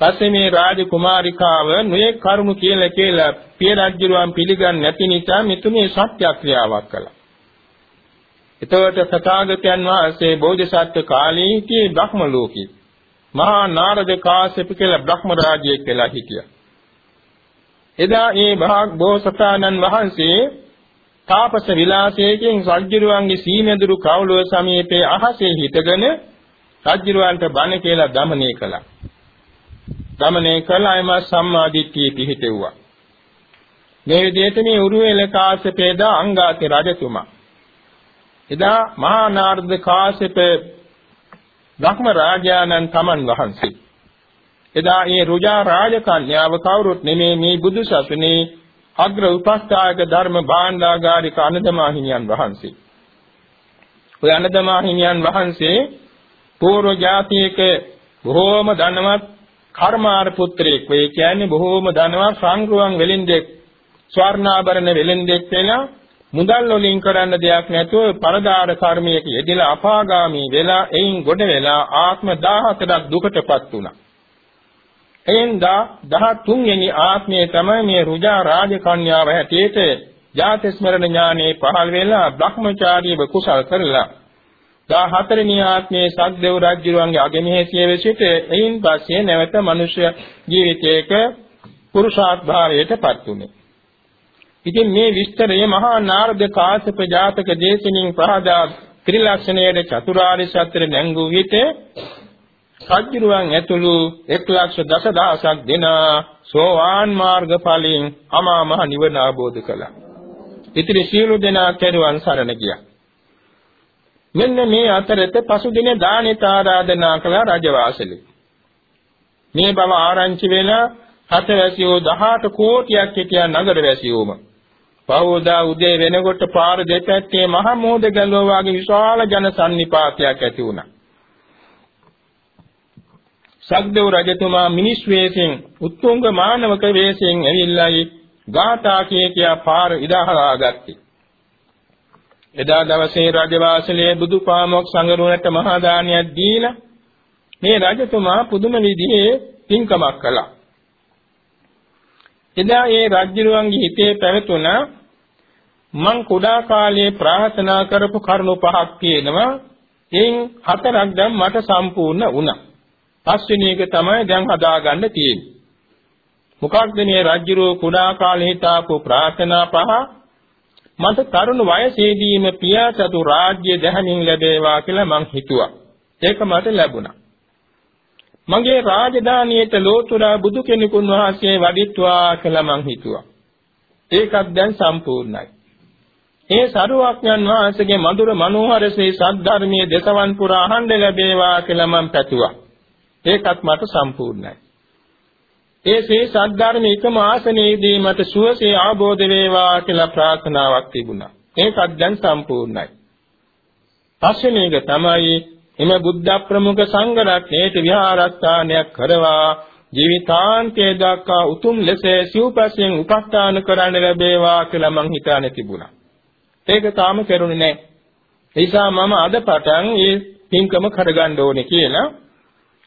පස්සේ මේ රාජකුමාරිකාව නුයේ කරුණු කියලා කියලා පිය රජුරුවන් පිළිගන්නේ නැති නිසා මෙතුමේ සත්‍යක්‍රියාවක් කළා. එතකොට තථාගතයන් වහන්සේ බෝධිසත්ව කාලේ හිටියේ බ්‍රහ්ම ලෝකේ. මහා නාරද කාශ්‍යප කියලා බ්‍රහ්ම රාජයෙක් කියලා හිටියා. එදා ඒ භාග බෝසතාණන් වහන්සේ තාපස විලාසයෙන් සජ්ජිරුවන්ගේ සීමෙදුරු කවුළුව සමීපයේ අහසේ හිටගෙන සජ්ජිරුවන්ට බණ කියලා දමනය කළා. දමනය කළාම සම්මාදිට්ඨිය පිහිටෙව්වා. මේ විදිහට මේ උරුවෙල කාශ්‍යපේදා අංගාති රජතුමා එදා මහා නාරද කාශ්‍යප බ්‍රහ්ම රාජානන් තමන් වහන්සේ එදා ඒ රුජා රාජකන්‍යාව කවුරුත් නෙමේ මේ බුදු සසුනේ අග්‍ර උපස්ථායක ධර්ම භාණ්ඩාගාරික අනදමා හිමියන් වහන්සේ. ඔය අනදමා හිමියන් වහන්සේ පූර්ව ජාතියක බොහෝම ධනවත් කර්මාර පුත්‍රයෙක් වේ කියන්නේ බොහෝම ධනවත් සංග්‍රහන් වෙලින්දෙක් ස්වර්ණාභරණ වෙලින්දෙක් වෙලා මුදල් වලින් කරන්න දෙයක් නැතුව පරදාර කර්මයක යෙදලා අපාගාමී වෙලා එයින් ගොඩ වෙලා ආත්ම 17ක් දුකටපත් වුණා. එයින්දා 13 වෙනි ආත්මයේ තමයි මේ රුජා රාජකන්‍යාව හැටියට ජාති ස්මරණ ඥානෙ පහළ වෙලා භ්‍රමචාරීව කුසල් කරලා 14 වෙනි ආත්මයේ සක්දේව රජුරුවන්ගේ අගමහේසිය වෙසිට එයින් පස්සේ නැවත මනුෂ්‍ය ජීවිතයක පුරුෂාර්ථ භාවයටපත් වුණේ. ඉතින් මේ විස්තරය මහා නාරද කාශ්‍යප ජාතක දේශනින් පහදා ත්‍රිලක්ෂණයේ චතුරාර්ය සත්‍ය නැංගු විට සජ්ජිරුවන් ඇතුළු 110000ක් දෙන සෝවාන් මාර්ග ඵලයෙන් අමා මහ නිවන අවබෝධ කළා. ඉතිරි සියලු දෙනා කෙරුවන් සරණ ගියා. මෙන්න මේ අතරත පසුදින දානෙට ආරාධනා කළ රජවාසලේ. මේ බව ආරංචි වෙලා හතවැසියෝ 18 කෝටියක් හිටියා නගරවැසියෝම. පහෝදා උදේ වෙනකොට පාර දෙපැත්තේ මහ මෝද ගැලුව වගේ විශාල ජන සන්නිපාතයක් ඇති වුණා. සක්දේව රජතුමා මිනිස් වේශයෙන් උත්තුංග මානවක වේශයෙන් ඇවිල්ලායි ගාථා කිය කියා පාර ඉදහලා ගත්තේ. එදා දවසේ රජවාසලේ බුදුපාමොක් සංගරුවනට මහා දානයක් දීලා මේ රජතුමා පුදුම විදිහේ පින්කමක් කළා. එදා ඒ රජුරුවන්ගේ හිතේ පැවතුණා මං කුඩා කාලයේ ප්‍රාර්ථනා කරපු කරුණු පහක් තියෙනවා එයින් හතරක් දැන් මට සම්පූර්ණ වුණා. පස්වෙනි එක තමයි දැන් හදාගන්න තියෙන්නේ. මොකක්ද මේ රජුරෝ කුඩා කාලේ හිතාපු ප්‍රාර්ථනා පහ මට තරුණ වයසේදීම පියාසතු රාජ්‍ය දැහැමින් ලැබේවා කියලා මං හිතුවා. ඒක මට ලැබුණා. මගේ රාජධානියට ලෝතුරා බුදු කෙනෙකුන් වහන්සේ වඩිත්වා කියලා මං හිතුවා. ඒකත් දැන් සම්පූර්ණයි. ඒ සරුවක්ඥන් වහන්සේගේ මధుර මනෝහර ශ්‍රී සද්ධර්මයේ දසවන් පුරා අහන්න ලැබේවා කියලා මං පැතුවා. ඒකත් මට සම්පූර්ණයි. ඒ ශ්‍රී සද්ධර්ම එකම ආසනයේදී මට සුවසේ ආબોධ වේවා කියලා ප්‍රාර්ථනාවක් තිබුණා. ඒකත් දැන් සම්පූර්ණයි. පස්වෙනි එක තමයි එම බුද්ධ ප්‍රමුඛ සංඝ රත්නයේට විහාරස්ථානයක් කරවා ජීවිතාන්තයේ දක්වා උතුම් ලෙස සිව්පස්යෙන් උපස්ථාන කරන්න ලැබේවා කියලා මං හිතානේ තිබුණා. ඒක තාම කරුණේ නැහැ. ඒ නිසා මම අද පටන් මේ පින්කම කරගන්න ඕනේ කියලා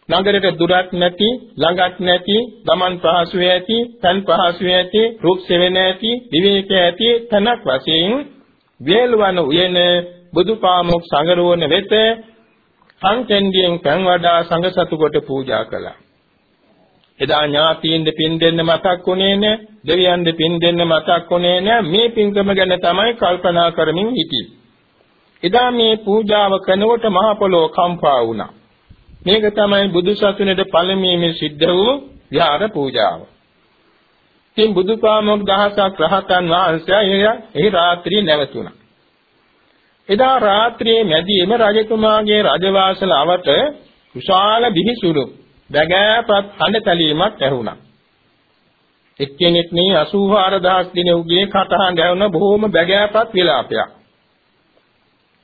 නගරයට දුරක් නැති ළඟක් නැති ගමන් පහසු ඇති තන් පහසු ඇති රුක් සෙවෙන ඇති විවේක ඇති තනක් වශයෙන් වේලවන උයන බුදුපාමොක් සංගරෝණ වෙත සංකෙන්දියෙන් පන් වඩා සංඝ සතු කොට පූජා කළා. එදා ඥාතීන්ද පින් දෙන්න මතක් වුණේ නැහැ, දෙවියන්ද පින් දෙන්න මතක් වුණේ නැහැ. මේ පින්කම ගැන තමයි කල්පනා කරමින් හිටියේ. එදා මේ පූජාව කරනකොට මහ පොළොව කම්පා වුණා. මේක තමයි බුදු සසුනේද පළමුවෙන් සිද්ධ වූ විහාර පූජාව. ඉතින් බුදුපාමොක් දහසක් රහතන් වහන්සේ එහි රාත්‍රියේ නැවතුණා. එදා රාත්‍රියේ මැදියේම රජතුමාගේ රජවාසල අවට විශාල බිහිසුණු බැගෑපත් හඬ තැලීමක් ඇහුණා. එක්කෙනෙක් මේ 84000 දිනෙව්ගේ කටහඬ ඇහුණ බොහොම බැගෑපත් විලාපයක්.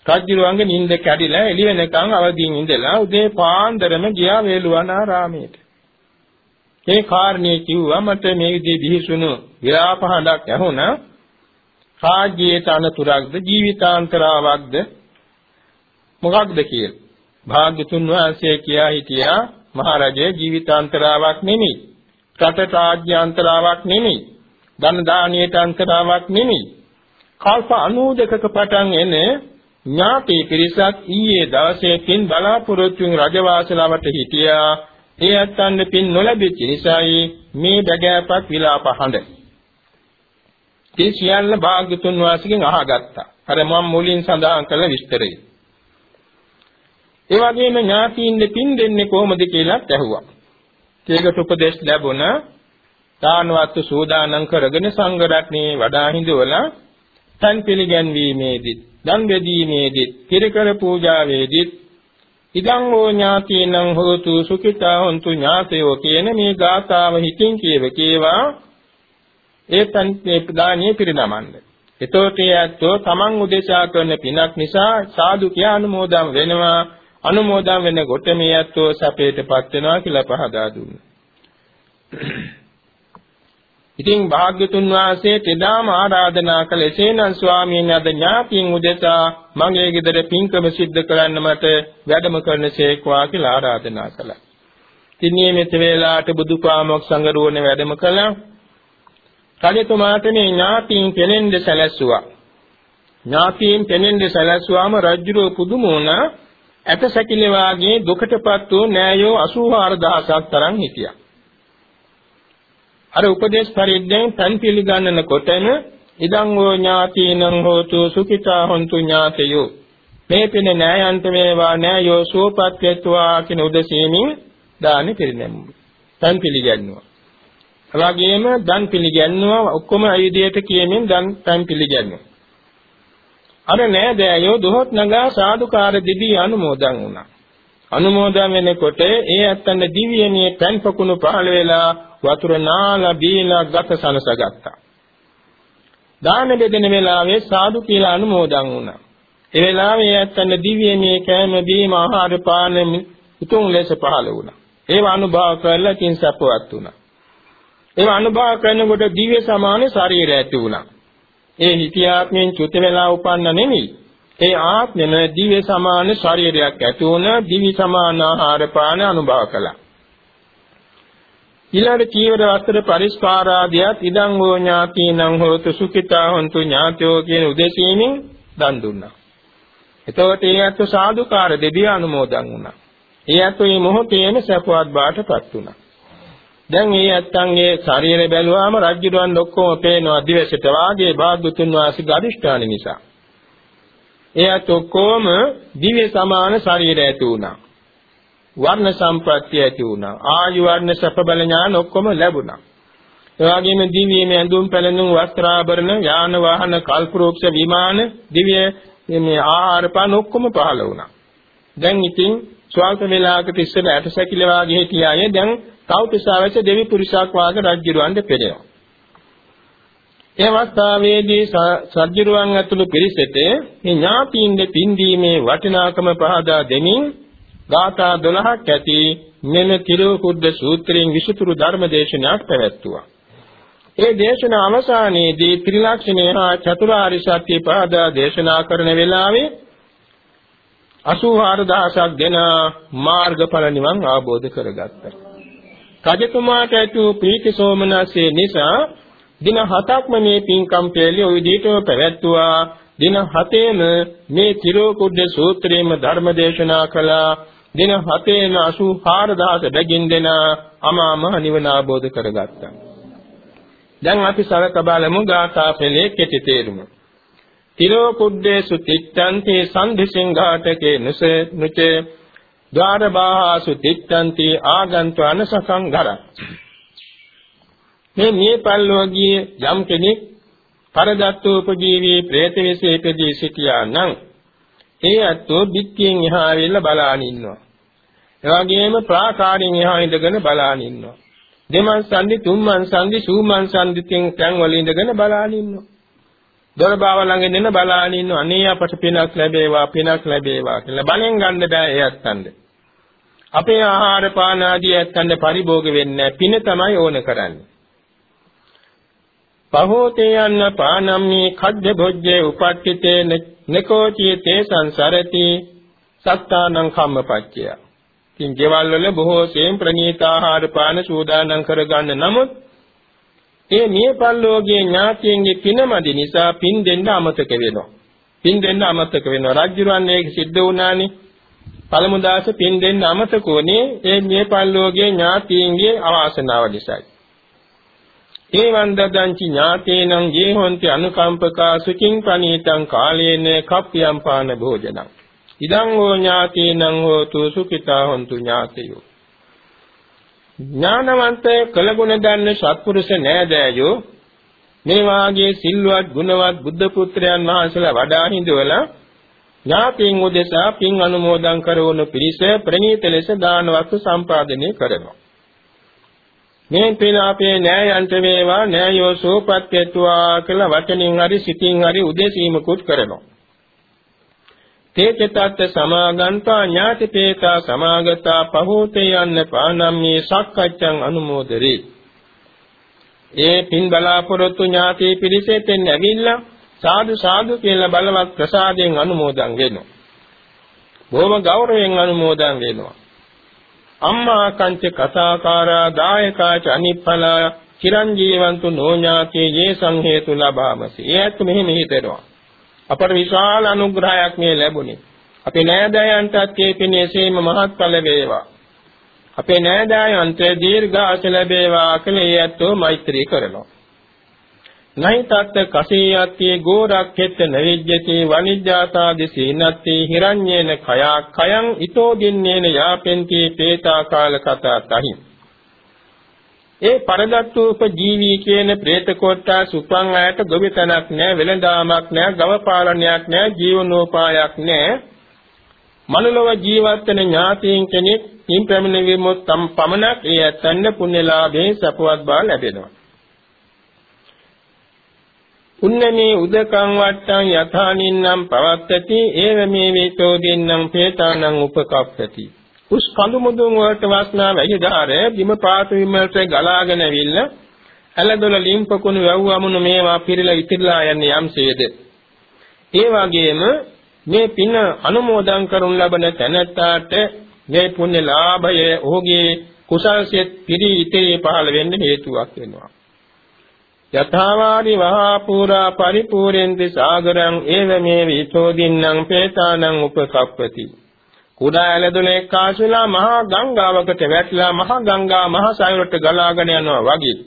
රජුරුවන්ගේ නිින්ද කැඩිලා එළි වෙනකන් අවදීන් ඉඳලා උදේ පාන්දරම ගියා වේළුවනාරාමයට. ඒ කාරණේ කිව්වා මට මේ විදිහේ බිහිසුණු විලාප හඬක් ඇහුණා. රාජ්‍යයේ තනතුරක්ද ජීවිතාන්තරාවක්ද මොකක්ද කියලා. භාග්‍යතුන් වහන්සේ කියා හිටියා මහරජේ ජීවිතාන්තරාවක් නෙමෙයි. රට රාජ්‍යාන්තරාවක් නෙමෙයි. ධන දානියට අන්තරාවක් නෙමෙයි. කල්ප 92ක පටන් එන ඥාති පිරිසක් ඊයේ දවසේ පින් බලාපොරොත්තු රජවාසලවට හිටියා. ඒ ඇත්තන්ට පින් නොලැබෙච්ච නිසායි මේ බගෑපත් විලාප හඬ. ඒ සියල්ල භාග්‍යතුන් වහන්සේගෙන් අහගත්තා. අර මම මුලින් සඳහන් කළ විස්තරය. ඒ වගේම ඥාතීන්ද පින් දෙන්නේ කොහොමද කියලාත් ඇහුවා. ඒකට උපදේශ ලැබුණා. දානවත් සූදානම් කරගෙන සංඝ රත්නේ වඩා හිඳවලා තන් පිළිගැන්වීමේදී, දන් බෙදීමේදී, පිරිකර පූජාවේදී ඉදං හෝ ඥාතීනං හෝතු සුඛිතා හොන්තු ඥාතයෝ කියන මේ ගාථාව හිතින් කියව කේවා ඒ තන්පේ ප්‍රදානිය පිරිනමන්න. එතකොට යැත්තෝ තමන් උදෙසා කරන පිනක් නිසා සාදු කිය අනුමෝදන් වෙනවා අනුමෝදන් වෙනකොට මේ යැත්තෝ සැපයටපත් වෙනවා කියලා පහදා දුන්නා. ඉතින් භාග්‍යතුන් වහන්සේ තෙදාම ආරාධනා කළ එසේනම් ස්වාමීන් අද ඥාතියින් උදෙසා මගේ ගෙදර පින්කම සිද්ධ කරන්න මට වැඩම කරනසේක්වා කියලා ආරාධනා කළා. ඉතින් මේ මෙත වේලාට බුදුපාමොක් සංගරුවනේ වැඩම කළා. රජතුමාට මේ ඥාතීන් පෙනෙන්න සැලැස්සුවා. ඥාතීන් පෙනෙන්න සැලැස්සුවාම රජුරෝ පුදුම වුණා. ඇට සැකිලි වාගේ දුකටපත් වූ නෑයෝ 84000ක් තරම් හිටියා. අර උපදේශ පරිද්දෙන් පන් පිළිගන්නකොටම ඉදං ඕ ඥාතීනං හෝතු සුඛිතා හොන්තු ඥාතයෝ මේ පින නෑයන්ත වේවා නෑයෝ සුවපත් වෙත්වා කියන උදසීමින් දානි පිරිනැමුවා. පන් පිළිගන්නවා. එවාගෙම දන් පිළිගන්නවා ඔක්කොම ආයුධයට කියමින් දන් පන් පිළිගන්නවා. අර නෑදෑයෝ දොහොත් නගා සාදුකාර දෙදී අනුමෝදන් වුණා. අනුමෝදන් වෙනකොට ඒ ඇත්තන් දිව්‍යමේ පෑන් පකුණු පහළ වෙලා වතුර නාලා බීලා ගත සනසගත්තා. දාන බෙදෙන වෙලාවේ සාදු කියලා අනුමෝදන් වුණා. ඒ වෙලාවේ ඇත්තන් දිව්‍යමේ කෑම බීම ආහාර පාන උතුම් ලෙස පහළ වුණා. ඒව අනුභව කරලා තින් සපවත් වුණා. ඒව අනුභව කරනකොට දිව්‍ය සමාන ශරීරය ඇති වුණා. ඒ හිතියාත්මෙන් චුත වෙලා උපන්න නෙමෙයි. ඒ ආත්මෙම දිව්‍ය සමාන ශරීරයක් ඇති වුණ දිවි සමාන ආහාර පාන අනුභව කළා. ඊළඟ චීවර වස්ත්‍ර පරිස්කාරාදියත් ඉදං හෝ ඥාතීනං හෝතු සුඛිතා හොන්තු ඥාතයෝ කියන උදෙසීමින් දන් දුන්නා. එතකොට ඒ අත් සාදුකාර දෙවිය අනුමෝදන් වුණා. ඒ අත් මේ මොහොතේම සපවත් බාටපත් වුණා. දැන් මේ ඇත්තන්ගේ ශරීරය බැලුවාම රජ්ජුරුවන් ඔක්කොම පේනවා දිවසට වාගේ භාග්‍යතුන් වහන්සේගේ අදිෂ්ඨාන නිසා. එයත් ඔක්කොම දිව්‍ය සමාන ශරීරය ඇති වුණා. වර්ණ සම්ප්‍රත්‍ය ඇති වුණා. ආයු වර්ණ සැප බල ඥාන ඔක්කොම ලැබුණා. ඒ වගේම දිව්‍යමය ඇඳුම් පැළඳුම් වස්ත්‍රාභරණ යාන වාහන කල්පරෝක්ෂ විමාන දිව්‍ය මේ ආහාර පාන ඔක්කොම පහළ වුණා. දැන් ඉතින් ස්වල්ප වේලාවකට ඉස්සෙල්ලා ඇටසැකිල වාගේ හිටියායේ දැන් තව්තිසාවච දෙවි පුරුෂාක් වාගේ රජ්ජුරුවන්ට පෙරේවා. ඒ අවස්ථාවේදී සජ්ජිරුවන් ඇතුළු පිරිසට මේ ඥාතීන්ගේ පින්දීමේ වටිනාකම පහදා දෙමින් ගාථා 12ක් ඇති මෙම තිරුකුද්ද සූත්‍රයෙන් විසුතුරු ධර්ම දේශනාවක් පැවැත්තුවා. ඒ දේශන අවසානයේදී ත්‍රිලක්ෂණය හා චතුරාර්ය සත්‍ය පහදා දේශනා කරන වෙලාවේ 84000ක් දෙන මාර්ගඵල නිවන් අවබෝධ කරගත්තා. රජතුමාට ඇති වූ ප්‍රීති සෝමනස්සේ නිසා දින හතක්ම මේ පින්කම් පෙළේ ওই විදිහටම පැවැත්තුවා. දින හතේම මේ තිරෝකුඩ සූත්‍රයේම ධර්ම දේශනා කළා. දින හතේම 84000 බැගින් දෙන අමා මහ නිවන අවබෝධ කරගත්තා. දැන් අපි සලක බලමු ගාථා පෙළේ කෙටි තේරුම. තිරෝකුඩ්ඩේසු තිත්තන්ති සම්ධිසිංඝාටකේ නුස නුචේ ද්වාරබාහසු තිත්තන්ති ආගන්තුන සසංගර මේ මේ පල්ලෝගියේ යම් කෙනෙක් පරදත්තෝපජීවී പ്രേත විශේෂකදී සිටියා නම් ඒ අතෝ බිත්තියෙන් එහා වෙලා බලාන ඉන්නවා. ඒ වගේම ප්‍රාකාරයෙන් එහා ඉඳගෙන බලාන ඉන්නවා. දෙමන් සම්දි තුන්මන් සම්දි සූමන් සම්දි තින් තැන් වල ඉඳගෙන බලාන ඉන්නවා. දොර බාව ළඟ ඉඳගෙන බලාන ඉන්නවා. අනේ අපට පිනක් ලැබේවා පිනක් ලැබේවා කියලා බලෙන් ගන්න බෑ ඒ අත්තන්ද. අපේ ආහාර පාන ආදී ඇත්තන්ට පරිභෝග වෙන්නේ පින තමයි ඕන කරන්නේ. පහෝතේ යන්න පානම්මි කද්ද භොජ්ජේ උපට්ඨිතේ නකෝචී තේ සංසරති සත්තානං කම්මපච්චය. ඉතින් ගෙවල් වල බොහෝ සෙයින් ප්‍රණීත ආහාර පාන සූදානම් කරගන්න නමුත් ඒ මියපල්ලෝගේ ඥාතියන්ගේ පිනමදි නිසා පින් දෙන්න අමතක වෙනවා. පින් දෙන්න අමතක වෙනවා. රජුරන් ඒක සිද්ධ වුණානේ. පළමු දාස පින් දෙන්න අමතක වුණේ ඒ මේ පල්ලෝගේ ඥාතීන්ගේ අවාසනාව නිසායි. ඒ වන්දදංචි ඥාතේනං ජීහොන්ති අනුකම්පකා සුඛින් ප්‍රණීතං කාලේන කප්පියම් පාන භෝජනං. ඉදං හෝ ඥාතේනං හෝතු සුඛිතා හොන්තු ඥාතයෝ. ඥානවන්ත කළගුණ දන්න සත්පුරුෂ නෑදෑයෝ මේ වාගේ සිල්වත් ගුණවත් බුද්ධ පුත්‍රයන් වහන්සේලා වඩා හිඳවලා ඥාතීන් උදෙසා පින් අනුමෝදන් කරවන පිරිස ප්‍රණීත ලෙස දාන වස්තු සම්පාදනය කරනවා. මේ පින අපේ නෑයන්ට වේවා නෑයෝ සෝපත් වෙත්වා කියලා වචනින් හරි සිතින් හරි උදෙසීමකුත් කරනවා. තේචතත් සමාගන්තා ඥාතිපේතා සමාගතා පහෝතේ යන්න පානම්මේ සක්කච්ඡං අනුමෝදරේ. ඒ පින් බලාපොරොත්තු ඥාති පිරිසෙන් ඇවිල්ලා සාදු සාදු කියලා බලවත් ප්‍රසාදයෙන් අනුමෝදන් වෙනවා. බොහොම ගෞරවයෙන් අනුමෝදන් වෙනවා. අම්මා කංච කතාකාරා දායකාච අනිප්පලා චිරංජීවන්තු නෝඥාතේ යේ සංහේතු ලබාමසි. ඒත් මෙහෙම හිතෙනවා. අපට විශාල අනුග්‍රහයක් මේ ලැබුණේ. අපේ නෑදෑයන්ටත් මේ පිනේ සීම මහත්ඵල වේවා. අපේ නෑදෑයන්ට දීර්ඝාස ලැබේවා කියලා ඒත්ෝ මෛත්‍රී කරනවා. නහි තත්ත කසීයත්ති ගෝරක්ඛෙත් නවිජ්ජති වනිජ්ජාතාදි සීනත්ති හිරඤ්ඤේන කයා කයං ඊතෝ දින්නේන යාපෙන්ති පේතා කාල කතා තහි. ඒ පරදත්තූප ජීවී කියන പ്രേත කොට්ටා සුපං ආයට ගොවිතැනක් නැහැ වෙළඳාමක් නැහැ ගව පාලනයක් නැහැ ජීවනෝපායක් නැහැ මනුලව ජීවත් වෙන ඥාතීන් කෙනෙක් ඉන් පැමිණෙවිමුත් තම පමණක් ඒ ඇතන්න පුණ්‍යලාභේ සපවත් බව ලැබෙනවා. පුන්නමේ උදකං වට්ටං යථානින්නම් පවත්තති ඒව මේ වේතෝ දින්නම් පේතානං උපකප්පති. උස් කඳු මුදුන් වලට වාස්නා වැහිදාර බිම පාතු විමල්ට ගලාගෙන ඇවිල්ල ඇලදොල ලිම්පකුණු වැව්වමුණු මේවා පිරিলা ඉතිරිලා යන්නේ යම්සේද? ඒ වගේම මේ පින අනුමෝදන් කරනු ලබන තැනැත්තාට මේ පුණ්‍ය ලාභය ඔහුගේ කුසල්සිත පිරි ඉතේ පහළ වෙන්න හේතුවක් වෙනවා. යථාවාදි වහා පුරා පරිපූර්ණන්ති සාගරං ඒව මේ විචෝදින්නම් පේතානං උපකප්පති. කුඩා ඇලදොලේ කාසුලා මහා ගංගාවකට වැටලා මහා ගංගා මහා සයුරට ගලාගෙන යනවා වගේ.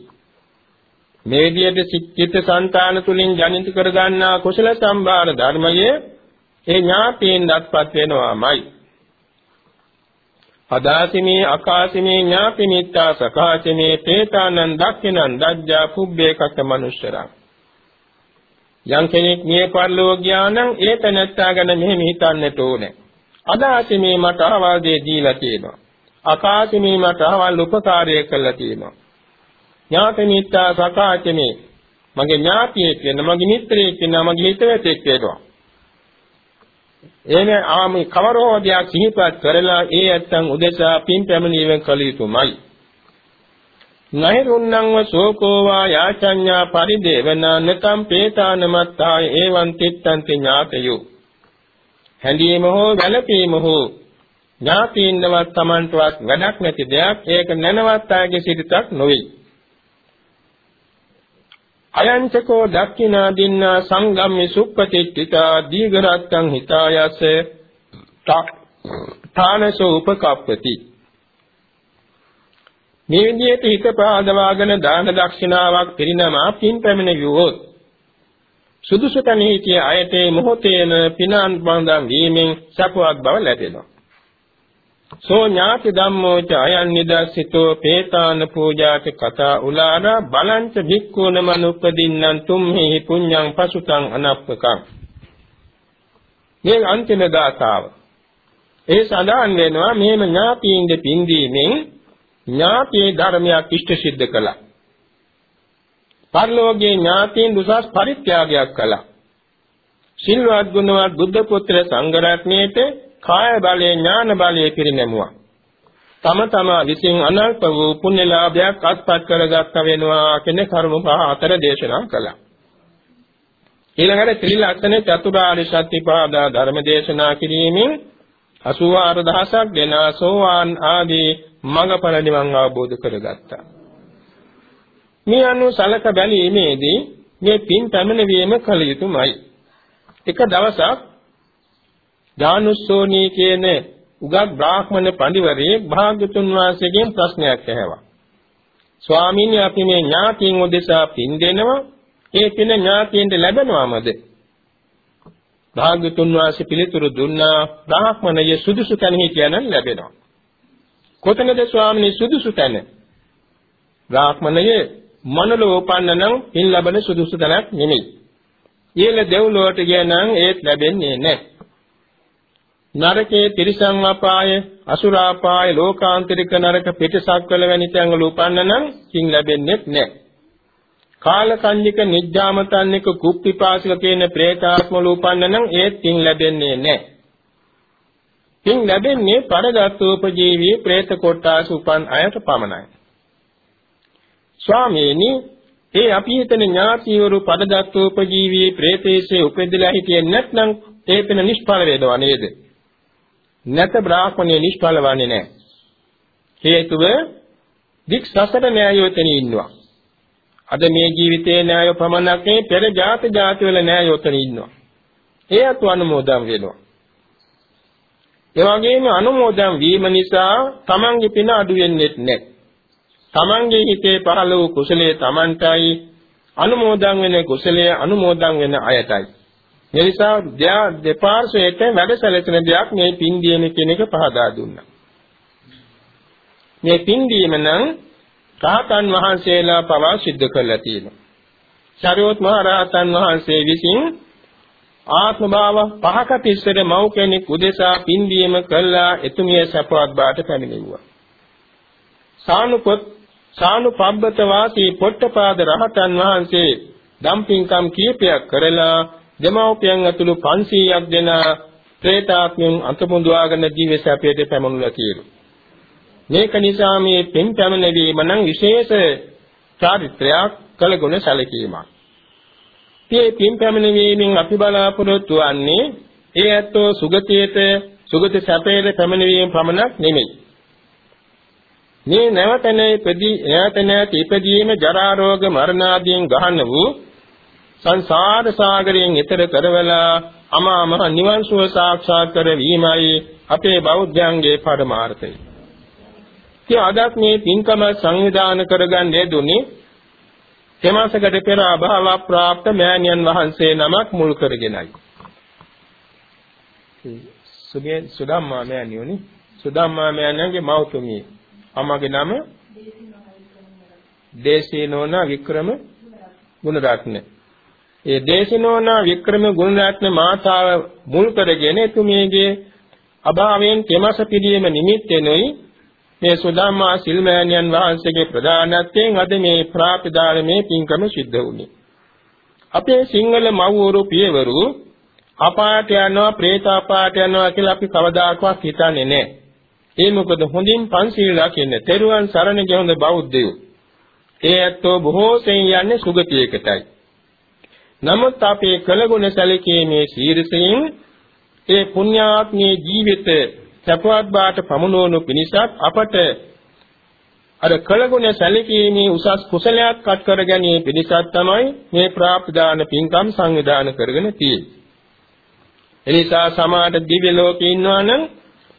මේ විදිහට චිත්ත සංතාන තුලින් ජනිත කර ගන්නා කුසල සම්භාර ධර්මයේ ඒ ඥාතීන් දත්පත් වෙනවාමයි. අදාසිමේ අකාසිමේ ඥාති මිත්තා සකාසිමේ තේතානං දක්ඛිනං දජ්ජා පුබ්බේ කත මනුෂ්‍යරං. යම් කෙනෙක් මිය පරලෝ ඥානං ඒ තැනත්තා ගැන මෙහෙම හිතන්නට ඕනේ. අදාසිමේ මට අහවල් දෙය දීලා තියෙනවා. අකාසිමේ මට අහවල් උපකාරය කළා තියෙනවා. ඥාති මිත්තා සකාසිමේ මගේ ඥාතියෙක් වෙන මගේ මිත්‍රයෙක් වෙන මගේ හිතවතෙක් වෙනවා. එනේ ආමි කවර හෝ දෙයක් සිහිපත් කරලා ඒ ඇත්තන් උදෙසා පින් පැමිණීමෙන් කළ යුතුමයි. නෛරුන්නං සෝකෝ වා යාචඤ්ඤා පරිදේවන නතම් පේතානමත්තාය එවං තිත්තන්ති ඥාතයෝ. හැඳීම හෝ වැළපීම හෝ ඥාතීන්වත් Tamanටවත් වැඩක් නැති දෙයක් ඒක නැනවත් ආගේ සිතක් නොවේ. අයංචකෝ දක්ඛිනා දින්නා සංගම්මි සුප්පතිත්තිතා දීඝරත්තං හිතායස. තානසෝ උපකප්පති. මේ විදිහට හිත පාදවාගෙන දාන දක්ෂිනාවක් පිරිනමා පින් පැමිණ යුවොත් සුදුසු තැනෙහි සිටිය අයට මොහොතේම පිනාන් බඳන් වීමෙන් සපවත් බව ලැබෙනවා. සෝ ඥාති ධම්මෝ ච අයන් නිදස්සිතෝ පේතාන පූජාති කතා උලාරා බලංච භික්ඛූන මනුප්පදින්නම් තුම්හි පුඤ්ඤං පසුතං අනප්පකං. මේ අන්තිම ගාථාව. ඒ සඳහන් වෙනවා මෙහෙම ඥාතීන්ගේ පින්දීමෙන් ඥාතී ධර්මයක් ඉෂ්ට සිද්ධ කළා. පරලෝකයේ ඥාතීන් දුසස් පරිත්‍යාගයක් කළා. සිල්වත් ගුණවත් බුද්ධ පුත්‍ර සංඝ රත්නයේට කාය බලයේ ඥාන බලයේ පිරිනැමුවා. තම තම විසින් අනල්ප වූ පුණ්‍ය ලාභයක් අත්පත් කරගත්ත වෙනවා කියන කරුණු පහ අතර දේශනා කළා. ඊළඟට ත්‍රිලක්ෂණ චතුරාර්ය සත්‍ය පාදා ධර්ම දේශනා කිරීමෙන් 84000ක් දෙන සෝවාන් ආදී මඟඵල නිවන් අවබෝධ කරගත්තා. මේ අනුව සලක බැලීමේදී මේ පින් පැමිණවීම කළ යුතුමයි. එක දවසක් ජානුස්සෝනී කියන උගත් බ්‍රාහ්මණ පඬිවරේ භාග්‍යතුන් වහන්සේගෙන් ප්‍රශ්නයක් ඇහැවා. ස්වාමීනි අපි මේ ඥාතීන් උදෙසා පින් දෙනවා ඒ පින ඥාතීන්ට ලැබෙනවමද? භාග්‍යතුන් වහන්සේ පිළිතුරු දුන්නා බ්‍රාහ්මණය සුදුසු තැනෙහි කියන ලැබෙනවා. කොතනද ස්වාමීනි සුදුසු තැන? බ්‍රාහ්මණය මනලෝ උපන්න නම් පින් ලැබෙන සුදුසු තැනක් නෙමෙයි. ඊළ දෙව්ලොවට ගියා නම් ඒත් ලැබෙන්නේ නැහැ. නරකයේ තිරිසන් අපාය, අසුරාපාය, ලෝකාන්තරික නරක පිටසක්වල වැනි තැන්වල උපන්න නම් කිං ලැබෙන්නේ නැහැ. කාලකන්නික නිජ්ජාමතන්නික කුප්පිපාසික කියන പ്രേතාත්මවල උපන්න නම් ඒත් කිං ලැබෙන්නේ නැහැ. කිං ලැබෙන්නේ පරදත්තෝපජීවී പ്രേත කොටාස උපන් අයට පමණයි. ස්වාමීනි ඒ අපි හිතන ඥාතිවරු පදදත්තෝපජීවී ප්‍රේතේශේ උපෙදලා හිටියේ නැත්නම් ඒ පෙන නිෂ්ඵල වේදවා නේද? නැත බ්‍රාහ්මණය නිෂ්ඵල වන්නේ නැහැ. හේතුව දික් සසර න්යායෝතන ඉන්නවා. අද මේ ජීවිතයේ න්යාය පමණක් නෙවෙයි පෙර ජාති ජාති වල න්යායෝතන ඉන්නවා. ඒ අතු අනුමෝදන් වෙනවා. ඒ වගේම අනුමෝදන් වීම නිසා තමන්ගේ පින අඩු වෙන්නේ නැහැ. තමන්ගේ හිතේ පහළ වූ කුසලයේ තමන්ටයි අනුමෝදන් වෙන කුසලයේ අනුමෝදන් වෙන අයටයි. ඒ නිසා දෙපාර්ශ්වයට වැඩසැලසෙන දෙයක් මේ පින්දීම කියන එක පහදා දුන්නා. මේ පින්දීම නම් රහතන් වහන්සේලා පවා සිද්ධ කරලා තියෙනවා. ශරියොත් මහ රහතන් වහන්සේ විසින් ආත්ම භාව පහක තිස්සර මව් කෙනෙක් උදෙසා පින්දීම කළා එතුමිය සපවත් බාට පැමිණෙව්වා. සානුපත් සානුපබ්බත වාසී පොට්ටපාද රහතන් වහන්සේ දම්පින්කම් කීපයක් කරලා දෙමව්පියන් ඇතුළු 500ක් දෙනා പ്രേතාත්මයන් අතමුඳුවාගෙන ජීව සැපයට පැමුණුලා කියලා. මේක නිසා මේ පින් පැමිණීම නම් විශේෂ චාරිත්‍රයක් කළගුණ සැලකීමක්. මේ පින් පැමිණීමෙන් අපි බලාපොරොත්තු වන්නේ ඒ ඇත්තෝ සුගතියට සුගති සැපයට පැමිණීම පමණක් නෙමෙයි. මේ නැවත නැපදී නැවත නැති ඉපදීම ජරා රෝග මරණ ආදීන් ගහන වූ සංසාර සාගරයෙන් ඈතර කරවලා අමා මහ නිවන් සුව සාක්ෂාත් කර වීමයි අපේ බෞද්ධයන්ගේ පරමාර්ථය. ඉතින් අදත් මේ පින්කම සංවිධානය කරගන්න යෙදුනේ තෙමසකට පෙර අභාව ප්‍රාප්ත මෑණියන් වහන්සේ නමක් මුල් කරගෙනයි. සුගේ සුදම්මා මෑණියෝනි සුදම්මා මෑණියන්ගේ මව්තුමිය. අමගේ නම දේශේනෝනා වික්‍රම ගුණරත්න. ඒ දේශනෝනා වික්‍රම ගුණරත්න මාතාව මුල් කරගෙන එතුමියගේ අභාවයෙන් තෙමස පිළියෙම නිමිත්තෙනුයි මේ සුදාමා සිල්මෑණියන් වහන්සේගේ ප්‍රධානත්වයෙන් අද මේ ප්‍රාපදානමේ පින්කම සිද්ධ වුණේ. අපේ සිංහල මව්වරු පියවරු අපායට යනවා, പ്രേත අපායට යනවා කියලා අපි කවදාකවත් හිතන්නේ නැහැ. ඒ මොකද හොඳින් පන්සිල් රකින්න, තෙරුවන් සරණ ගියොත් බෞද්ධයෝ. ඒ ඇත්තෝ බොහෝ සෙයින් යන්නේ සුගතියකටයි. නමුත් අපේ කළගුණ සැලකීමේ ශීර්ෂයෙන් ඒ පුණ්‍යාත්මී ජීවිත සපවත් බාට පමුණවනු පිණිසත් අපට අර කළගුණ සැලකීමේ උසස් කුසලයක් කට කර ගැනීම පිණිසත් තමයි මේ ප්‍රාප්තදාන පින්කම් සංවිධානය කරගෙන තියෙන්නේ. එනිසා සමාජ දිව්‍ය ලෝකේ ඉන්නවනම්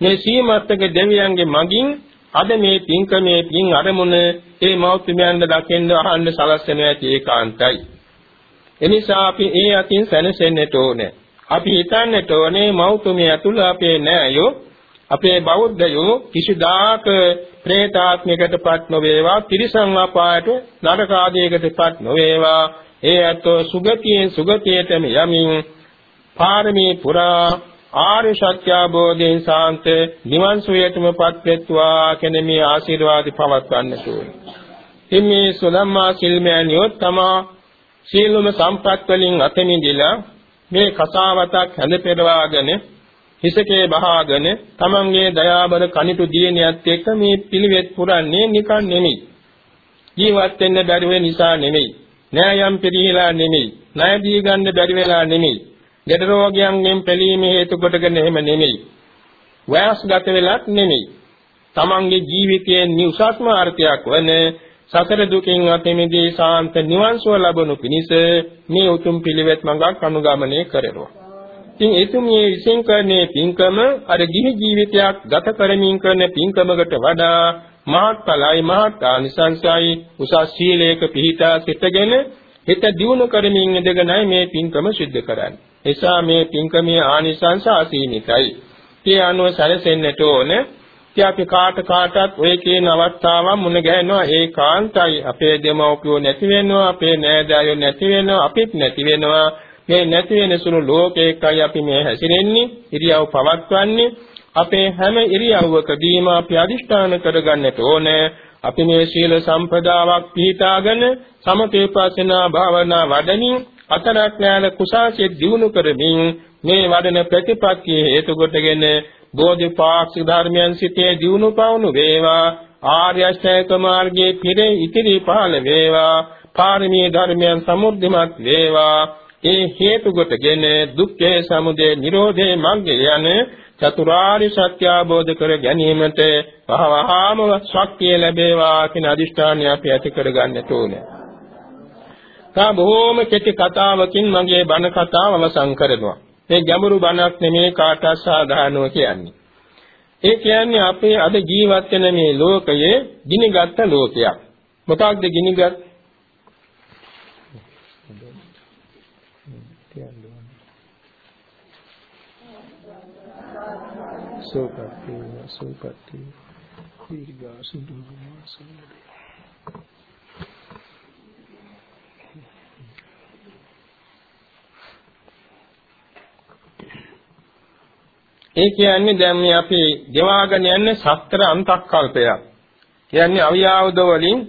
මේ සීමත්තක දෙවියන්ගේ මගින් අද මේ පින්කමේ පින් අරමුණ ඒ මෞත්‍මයන්ද දකින්න අහන්න සලස්වන ඇති ඒකාන්තයි. එනිසා අපි ඒ අතින් සැනසෙන්නට ඕනේ. අපි හිතන්නට ඕනේ මෞතුමිය ඇතුළ අපේ නෑයෝ අපේ බෞද්ධයෝ කිසිදාක പ്രേතාත්මයකටපත් නොවේවා තිරිසන් අපායට නරක ආදීයකටපත් නොවේවා ඒ අතෝ සුගතියෙන් සුගතියටම යමින් පාරමී පුරා ආර්ය සත්‍ය අවබෝධයෙන් සාන්ත නිවන් සුවයටමපත් වෙත්වා කියන මේ ආශිර්වාද පවත්වන්නට ඕනේ. ඉන්නේ සුලම්මා සිල්මෑනියෝ තමා සීලම සම්පත් වලින් අත මිදලා මේ කසාවතක් හැඳ පෙරවාගෙන හිසකේ බහාගෙන තමන්ගේ දයාබර කනිටු දියණියත් එක්ක මේ පිළිවෙත් පුරන්නේ නිකන් නෙමෙයි. ජීවත් වෙන්න බැරි වෙන නිසා නෙමෙයි. නෑයම් පිළිහිලා නෙමෙයි. ණය දී ගන්න බැරි වෙලා නෙමෙයි. ගැට රෝගයන්ගෙන් පැලීම හේතු කොටගෙන එහෙම නෙමෙයි. වයස්ගත වෙලත් නෙමෙයි. තමන්ගේ ජීවිතයේ නිඋසස්ම අර්ථයක් වන සතර දුකින් අත මිදී සාන්ත නිවන් සුව ලබනු පිණිස මේ උතුම් පිළිවෙත් මඟක් අනුගමනය කරනවා. ඉතින් එතුමිය විසින් කරන්නේ පින්කම අර ගිහි ජීවිතයක් ගත කරමින් කරන පින්කමකට වඩා මහත්ඵලයි මහත් ආනිසංසයි උසස් සීලයක පිහිටා සිටගෙන හිත දියුණු කරමින් ඉඳගෙනයි මේ පින්කම සිද්ධ කරන්නේ. එසා මේ පින්කමේ ආනිසංස අසීමිතයි. ඒ අනුව සැලසෙන්නට ඕනේ ඉතින් අපි කාට කාටත් ඔය කියන අවස්ථාවන් මුණ ගැහෙනවා. ඒකාන්තයි. අපේ දෙමව්පියෝ නැති වෙනවා අපේ නෑදෑයෝ නැති වෙනවා අපිත් නැති වෙනවා. මේ නැති වෙන සුළු ලෝකයකයි අපි මේ හැසිරෙන්නේ ඉරියව් පවත්වන්නේ. අපේ හැම ඉරියව්වකදීම අපි අදිෂ්ඨාන කරගන්නට ඕනේ. අපි මේ සීල සම්පදාවක් පිළිතාගෙන සමතේපසනා භාවනා වඩමින් අතරක් ඥාන කුසාසිය දිනු කරමින් මේ වඩන ප්‍රතිපත්තිය හේතු කොටගෙන බෝධිපාක්ෂික ධර්මයන් සිතේ දියුණු පවුණු වේවා ආර්ය අෂ්ටාංග මාර්ගයේ පිරේ ඉතිරි පහළ වේවා පාරමී ධර්මයන් සමුර්ධිමත් වේවා ඒ හේතු කොටගෙන දුක්ඛේ සමුදය නිරෝධේ මග්ගය යන චතුරාර්ය සත්‍ය අවබෝධ කර ගැනීමට වහවහාම ශක්තිය ලැබේවා කියන අදිෂ්ඨානය අපි ඇති කරගන්නට ඕනේ. තා බොහෝම කෙටි කතාවකින් මගේ බණ කතාව අවසන් කරනවා. මේ ගැඹුරු බණක් නෙමේ කාටත් සාධාරණව කියන්නේ. ඒ කියන්නේ අපේ අද ජීවත් වෙන මේ ලෝකයේ ගිනිගත් ලෝකයක්. මොකක්ද ගිනිගත්? සෝපatti සෝපatti දීර්ඝ සුදුමාසනදී ඒ කියන්නේ දැන් මේ අපි ගෙවාගෙන යන්නේ සතර අන්තක්කල්පයක්. කියන්නේ අවියාවද වලින්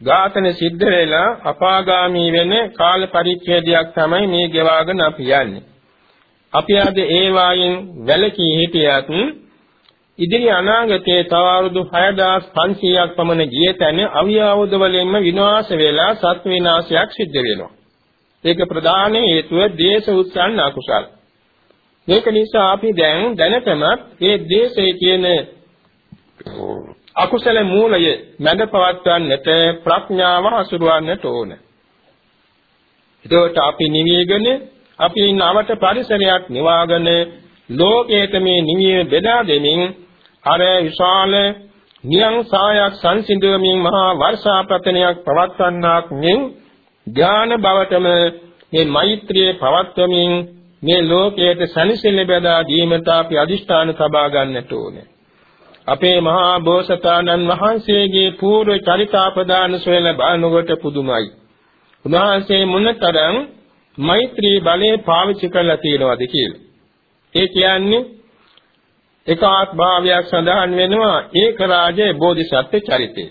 ඝාතන සිද්ධ වෙලා අපාගාමී වෙන කාල පරිච්ඡේදයක් තමයි මේ ගෙවාගෙන අපි යන්නේ. අපි අද ඒ වායින් වැළකී හිටියත් ඉදිරි අනාගතයේ තව අවුරුදු 6500ක් පමණ ගිය තැන අවියාවද වලින්ම විනාශ වෙලා සත් විනාශයක් සිද්ධ වෙනවා. ඒක ප්‍රධාන හේතුව දේශ උත්සන්න අකුසල්. මේක නිසා අපි දැන් දැනටමත් මේ දේශයේ කියන අකුසල මූලය මැද පවත්වන්නට ප්‍රඥාව හසුරවන්නට ඕන. එතකොට අපි නිවිගෙන අපි නවට පරිසරයක් නිවාගෙන ලෝකයට මේ නිවිය බෙදා දෙමින් අර විශාල නියං සායක් සංසිඳුවමින් මහා වර්ෂාපතනයක් පවත්වන්නාක් මෙන් ඥාන බවටම මේ මෛත්‍රියේ පවත්වමින් මේ ලෝකයට සනිසෙල්ල බෙදා දීමට අපි අදිෂ්ඨාන සබා ගන්නට ඕනේ. අපේ මහා බෝසතාණන් වහන්සේගේ పూర్ව චරිතාපදාන සොයල බලනකොට පුදුමයි. උන්වහන්සේ මොනතරම් මෛත්‍රී බලය පාවිච්චි කරලා තියෙනවද කියලා. ඒ කියන්නේ එකාත්භාවයක් සඳහන් වෙනවා ඒක රාජේ බෝධිසත්ව චරිතේ.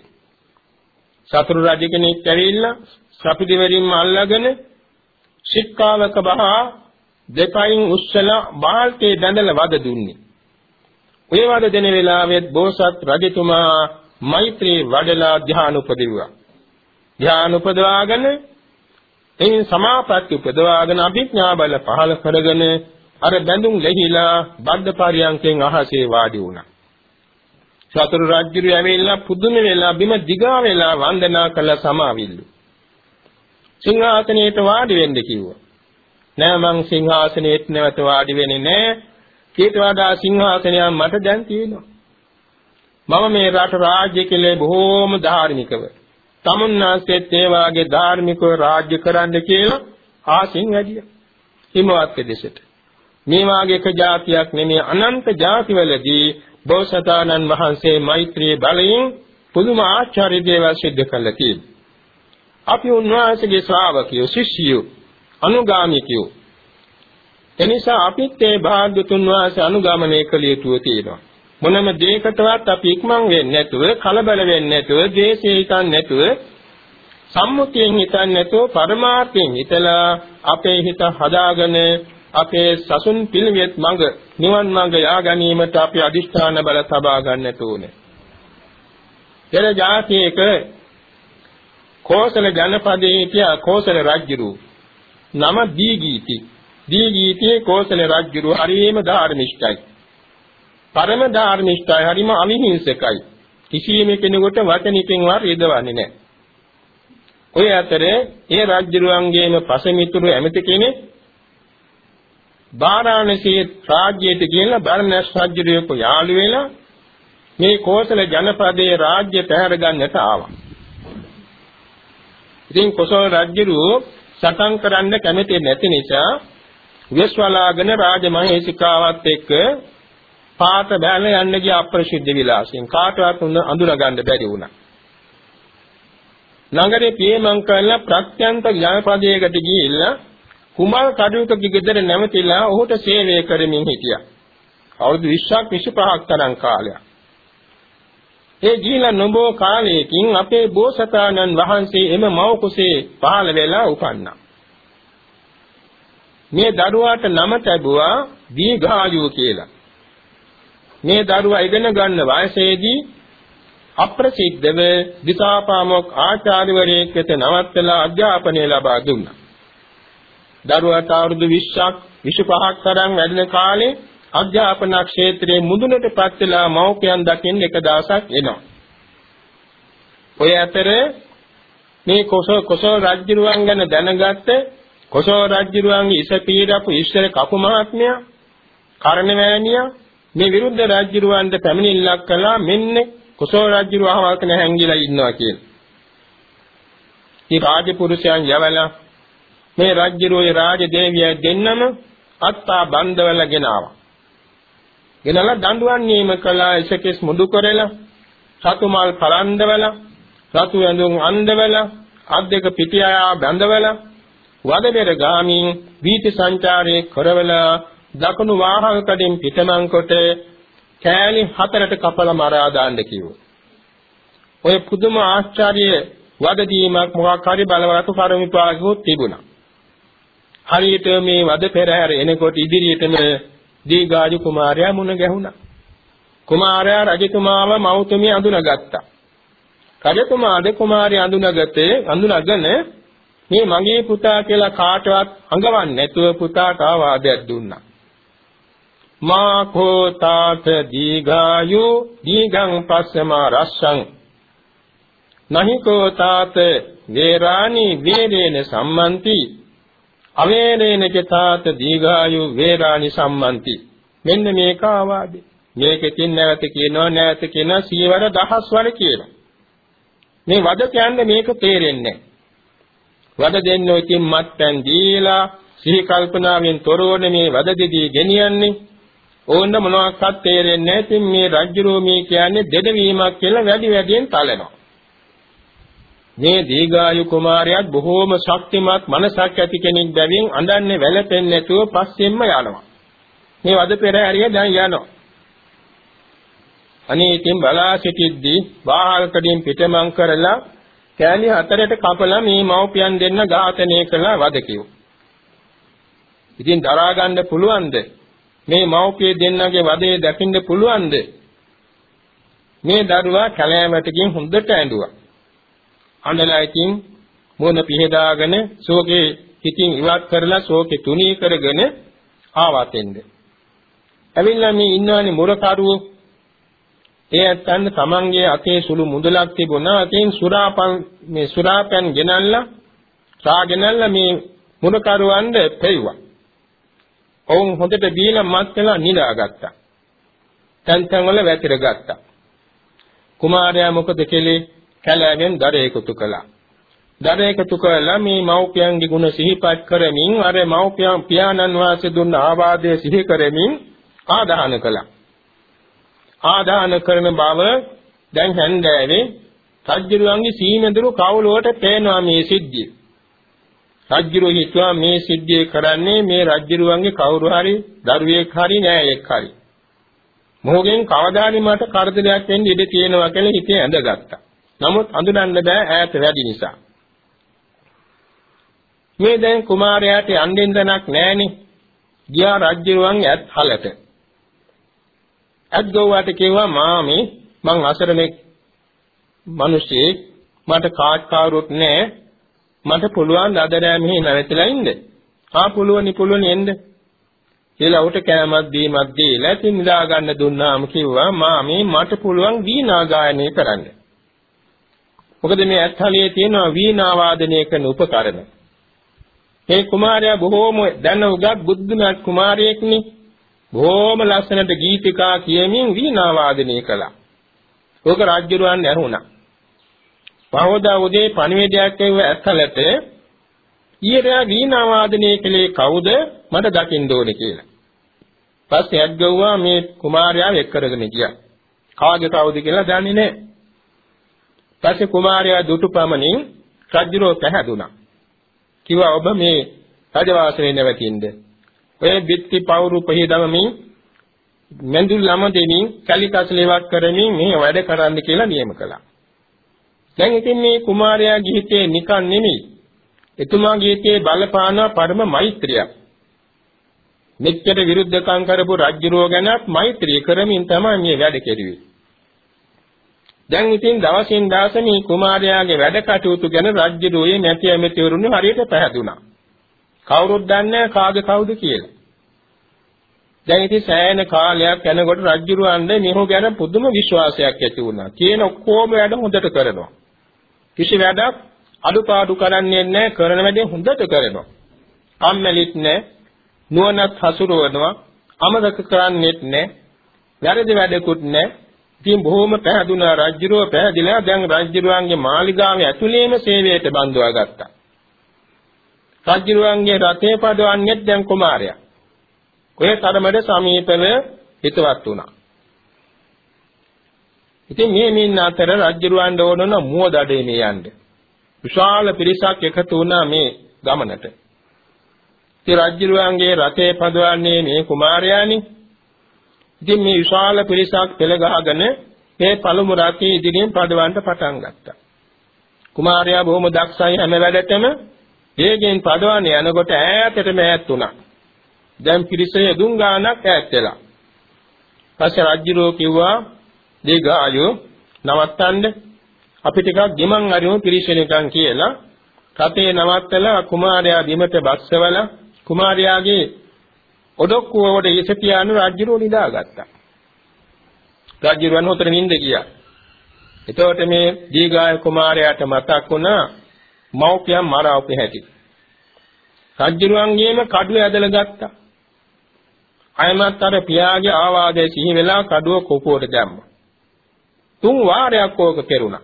සතුරු රජ කෙනෙක් ඇවිල්ලා සපිදිවරින්ම අල්ලගෙන ශික්කාවක බහා දෙපයින් උස්සලා බාල්ටේ බැඳලා වද දුන්නේ. ඔය වද දෙන වෙලාවෙත් බෝසත් රජතුමා මෛත්‍රී වඩලා ධ්‍යාන උපදිවුවා. ධ්‍යාන උපදවාගෙන එයින් සමාපatti උපදවාගෙන අභිඥා බල පහල කරගෙන අර බැඳුම් ලැහිලා බද්ධ පරියන්කෙන් අහසේ වාඩි වුණා. සතර රාජ්‍යරු ඇවිල්ලා පුදුම වෙලා බිම දිගා වෙලා වන්දනා කළ සමාවිල්ලු. සිංහාසනයේට වාඩි වෙන්න කිව්වා. නෑ මං සිංහාසනයේත් නැවත වාඩි වෙන්නේ නෑ. ඊට වඩා සිංහාසනයක් මට දැන් තියෙනවා. මම මේ රට රාජ්‍ය කෙලේ බොහෝම ධාර්මිකව. තමුන්නාසෙත් ඒ වාගේ ධාර්මිකව රාජ්‍ය කරන්න කියලා ආසින් වැඩිය. හිමවත් දෙසට. මේ වාගේ එක જાතියක් නෙමෙයි අනන්ත જાතිවලදී බෝසතාණන් වහන්සේ මෛත්‍රී බලයෙන් පුදුම ආචාර්ය දේවල් සිද්ධ කළා කියලා. අපි උන්වහන්සේගේ ශ්‍රාවකයෝ ශිෂ්‍යයෝ අනුගාමිකයෝ එනිසා අපිත් ඒ භාග්‍යතුන් වහන්සේ අනුගමනය කළ යුතුව තියෙනවා මොනම දෙයකටවත් අපි ඉක්මන් වෙන්නේ නැතුව කලබල වෙන්නේ නැතුව ද්වේෂය හිතන්නේ නැතුව සම්මුතියෙන් හිතන්නේ නැතුව පරමාර්ථයෙන් හිතලා අපේ හිත හදාගෙන අපේ සසුන් පිළිවෙත් මඟ නිවන් මඟ යා ගැනීමට අපි අදිෂ්ඨාන බල තබා ගන්නට ඕනේ. පෙර જાතියක කෝසල ජනපදයේ හිටිය කෝසල රජුරු නම දීගීති. දීගීතියේ කෝසල රජුරු හරිම ධාර්මිෂ්ඨයි. පරම ධාර්මිෂ්ඨයි හරිම අවිහිංසකයි. කිසියම් කෙනෙකුට වචනිකින්වත් යදවන්නේ නැහැ. ඔය අතරේ ඒ රජුරුවන්ගේම පසමිතුරු ඇමති කෙනෙක් වාරාණසී රාජ්‍යයට ගිහිල්ලා බර්ණස් රජුරියක යාළු වෙලා මේ කෝසල ජනපදයේ රාජ්‍ය පැහැර ගන්නට ආවා. ඉතින් කොසල් රජුරු සටන් කරන්න කැමති නැති නිසා විශ්වලාගෙන රාජමහේසිකාවත් එක්ක පාත බැල යන්න ගිය අප්‍රසිද්ධ විලාසයෙන් කාටවත් අඳුර ගන්න බැරි වුණා. නගරේ පියමං කරලා ප්‍රත්‍යන්ත ජනපදයකට ගිහිල්ලා කුමල් කඩුවක ගෙදර නැවතිලා ඔහුට සේවය කරමින් හිටියා. අවුරුදු 20ක් 25ක් තරම් කාලයක්. ඒ ගිහිලා නොබෝ කාලයකින් අපේ බෝසතාණන් වහන්සේ එම මව කුසේ පහළ වෙලා උපන්නා. මේ දරුවාට නම තැබුවා දීඝායු කියලා. මේ දරුවා ඉගෙන ගන්න වයසේදී අප්‍රසිද්ධව දිසාපාමොක් ආචාර්යවරයෙක් වෙත නවත්තලා අධ්‍යාපනය ලබා දුන්නා. දරුවාට අවුරුදු 20ක් 25ක් තරම් වැඩෙන කාලේ අධ්‍යාපන ක්ෂේත්‍රයේ මුදුනටපත් වෙලා මව්පියන් දකින්න එක දවසක් එනවා. ඔය අතර මේ කොසෝ කොසෝ රජුරුවන් ගැන දැනගත්ත කොසෝ රජුරුවන්ගේ ඉස පීරපු ඊශ්වර කපු මහත්මයා කරණවැණියා මේ විරුද්ධ රජුරුවන්ට පැමිණිල්ලක් කළා මෙන්න කොසෝ රජුරුව අහවල් කෙන හැංගිලා ඉන්නවා කියලා. මේ රාජපුරුෂයන් යවලා මේ රජුරුවේ රාජදේවිය දෙන්නම අත්තා බන්ධවල ගෙනාවා. ගෙනලා දඬුවම් නියම කළා ඉසකෙස් මුඩු කරලා සතු මල් පලන්දවලා රතු ඇඳුම් අන්දවලා අත් දෙක පිටියා බැඳවලා වදබෙර ගාමින් වීති සංචාරයේ කරවලා දකුණු වාහකකඩින් පිටමන් කොට කෑලි හතරට කපලා මරා දාන්න කිව්වා. ඔය පුදුම ආශ්චර්ය වදදීමක් මොකක් හරි බලවත් පරිවිපාකයක් තිබුණා. හරියට මේ වද පෙරහැර එනකොට ඉදිරියටම දීගාජු කුමාරයා මුණ ගැහුණා. කුමාරයා රජතුමාව මෞතුමිය අඳුනගත්තා. රජතුමාද කුමාරය අඳුනගත්තේ අඳුනගෙන මේ මගේ පුතා කියලා කාටවත් අඟවන්නේ නැතුව පුතාට ආවාදයක් දුන්නා. මා කෝතාත දීඝායු දීඝං පස්සමා රස්සං නහි කෝතාත වේරාණි වේරේන සම්මන්ති අවේරේන චතාත දීඝායු වේරාණි සම්මන්ති. මෙන්න මේක ආවාදේ. මේකෙකින් නැවත කියනවා නැවත කියනවා සියවර දහස් වර කියනවා. මේ වද කියන්නේ මේක තේරෙන්නේ වද දෙන්නෝ ඉතින් මත්පැන් දීලා සිහි කල්පනාවෙන් තොරවන මේ වද දෙදී ගෙනියන්නේ. ඕන්න මොනවාක්වත් තේරෙන්නේ නැහැ. ඉතින් මේ රජ්ජුරෝ මේ කියන්නේ දෙදවීමක් කියලා වැඩි වැඩියෙන් තලනවා. මේ දීගායු කුමාරයාත් බොහෝම ශක්තිමත් මනසක් ඇති කෙනෙක් බැවින් අඬන්නේ වැළපෙන්නේ නැතුව පස්සෙන්ම යනවා. මේ වද පෙරහැරිය දැන් යනවා. අනේ ඉතින් බලා සිටිද්දී වාහල්කඩින් පිටමං කරලා කෑලි හතරට කපලා මේ මව්පියන් දෙන්න ඝාතනය කළා වදකියෝ. ඉතින් දරා ගන්න පුළුවන්ද? මේ මව්පිය දෙන්නගේ වදේ දකින්න පුළුවන්ද? මේ දරුවා කැලෑමටකින් හොඳට ඇඬුවා. අඬලා ඉතින් මොන පිහදාගෙන ශෝකේ හිතින් ඉවත් කරලා ශෝකේ තුනී කරගෙන ආවතෙන්ද. ඇවිල්ලා මේ ඉන්නවනේ මුරකරුවෝ ඒ ඇත්තන් තමන්ගේ අතේ සුළු මුදලක් තිබුණා. අතින් සුරාපන් මේ සුරාපන් ගෙනල්ලා සාගෙනල්ලා මේ මුරකරුවන්ද පෙව්වා. ඔවුන් හොඳට බීලා මත් වෙලා නිදාගත්තා. තැන් තැන් වල වැතිර ගත්තා. කුමාරයා මොකද කෙලේ? කැලෑවෙන් දර එකතු කළා. දර එකතු කළා මේ මව්පියන්ගේ ගුණ සිහිපත් කරමින් අර මව්පියන් පියාණන් වහන්සේ දුන්න ආවාදය සිහි කරමින් ආදාන කළා. ආදාන කරන බව දැන් හැන්දෑවේ සජ්ජිරුවන්ගේ සීමෙදුරු කවුලුවට පේනවා මේ සිද්ධිය. රජ්ජුරුව හිතුවා මේ සිද්ධිය කරන්නේ මේ රජ්ජුරුවන්ගේ කවුරු හරි දරුවෙක් හරි නෑයෙක් හරි. මොහොගෙන් කවදානි මට කරදරයක් වෙන්න ඉඩ තියෙනවා කියලා හිතේ ඇඳගත්තා. නමුත් අඳුනන්න බෑ ඈත වැඩි නිසා. මේ දැන් කුමාරයාට යන්නෙන් දනක් නැහෙනේ. ගියා රජ්ජුරුවන් ඇත් හලට. ඇත් ගෝවාට කිව්වා මාමේ මං අසරණෙක් මිනිස්සෙක් මට කාට් කාරුත් නැහැ. මට පුළුවන් අද රෑ මෙහි නැවතිලා ඉන්න. ආ පුළුවනි පුළුවනි එන්න. කියලා උට කෑමක් දීමක් දීලා ඉතින් නිදා ගන්න දුන්නාම කිව්වා මාමේ මට පුළුවන් වීණා ගායනය කරන්න. මොකද මේ ඇත්හලියේ තියෙන වීණා වාදනය කරන උපකරණ. මේ කුමාරයා බොහෝම දැන උගත් බුද්ධිමත් කුමාරයෙක්නේ. බොහෝම ලස්සනට ගීතිකා කියමින් වීණා වාදනය කළා. ඕක රාජ්‍යරුවන් ඇහුණා. පහවදා උදේ පණිවිඩයක් එව්ව ඇත්හලට ඊයරා වීණා වාදනය කළේ කවුද මට දකින්න ඕනේ කියලා. පස්සේ ඇද්ගව්වා මේ කුමාරයාව එක් කරගෙන ගියා. කාගේ කවුද කියලා දන්නේ නැහැ. පස්සේ කුමාරයා දුටු පමණින් රජුරෝ පැහැදුනා. කිව්වා ඔබ මේ රජවාසනේ නැවතින්ද? ඔය බිත්ති පවුරු පහදවමින් මෙන්දුල් ළම දෙමින් කලිකසලේවක් කරමින් මේ වැඩ කරන්න කියලා නියම කළා. දැන් ඉතින් මේ කුමාරයා ගිහිතේ නිකන් නෙමෙයි. එතුමා ගිහිතේ බලපාන පරම මෛත්‍රියක්. මෙච්චර විරුද්ධකම් කරපු රජුරෝ ගැනත් මෛත්‍රී කරමින් තමයි මේ වැඩ කෙරුවේ. දැන් ඉතින් දවසින් දවස මේ කුමාරයාගේ වැඩ කටයුතු ගැන රාජ්‍යදෝයේ නැති ඇමතිවරුන් හරියට පැහැදුනා. කවුරුත් දන්නේ කාගේ කවුද කියලා. දැන් ඉතින් සෑහෙන කාලයක් යනකොට රාජ්‍යරුවන්ගේ මෙහු ගැන පුදුම විශ්වාසයක් ඇති වුණා. කියන ඔක්කොම වැඩ හොඳට කරනවා. කිසි වැඩක් අඩුපාඩු කරන්නේ නැහැ කරන වැඩේ හොඳට කරනවා. කම්මැලිත් නැහැ නුවණත් හසුරවනවා අමතක කරන්නේත් නැහැ වැරදි වැඩකුත් නැහැ ඉතින් බොහොම පැහැදුනා රජුරෝ පැහැදිලා දැන් රජුරුවන්ගේ මාලිගාවේ ඇතුළේම සේවයට බඳවා ගත්තා. රජුරුවන්ගේ රථේ පදවන්නේත් දැන් කුමාරයා. ඔය තරමට සමීපව හිතවත් වුණා. ඉතින් මේ මින් අතර රජුරුවන්ට ඕනන මුවදඩේ මේ යන්න. විශාල පිරිසක් එකතු වුණා මේ ගමනට. ඉතින් රජුරුවන්ගේ රතේ පදවන්නේ මේ කුමාරයානේ. ඉතින් මේ විශාල පිරිසක් පෙළ ගහගෙන මේ පළමු රතේ ඉදිරියෙන් පදවන්න පටන් ගත්තා. කුමාරයා බොහොම දක්ෂයි හැම වැඩටම වේගෙන් පදවන්න යනකොට ඈතටම ඈත් වුණා. දැන් පිරිසේ දුන් ගානක් ඈත් වෙලා. පස්සේ රජුරෝ කිව්වා දීඝායෝ නවත්තන්න අපි ටිකක් ගිමන් අරිමු පිරිසෙනකන් කියලා රතේ නවත්තලා කුමාරයා බිමට බස්සවලා කුමාරයාගේ ඔඩොක්කුවට ඉස තියානු රජුරෝ නිදාගත්තා. රජුරන් හොතර නිින්ද ගියා. එතකොට මේ දීඝාය කුමාරයාට මතක් වුණා මව්පියන් මරාවපු හැටි. රජුරුවන්ගේම කඩුව ඇදලා ගත්තා. අයමත් අර පියාගේ ආවාදයේ සිහි වෙලා කඩුව කොපුවට දැම්මා. තුන් වාරයක් ඕක කෙරුණා.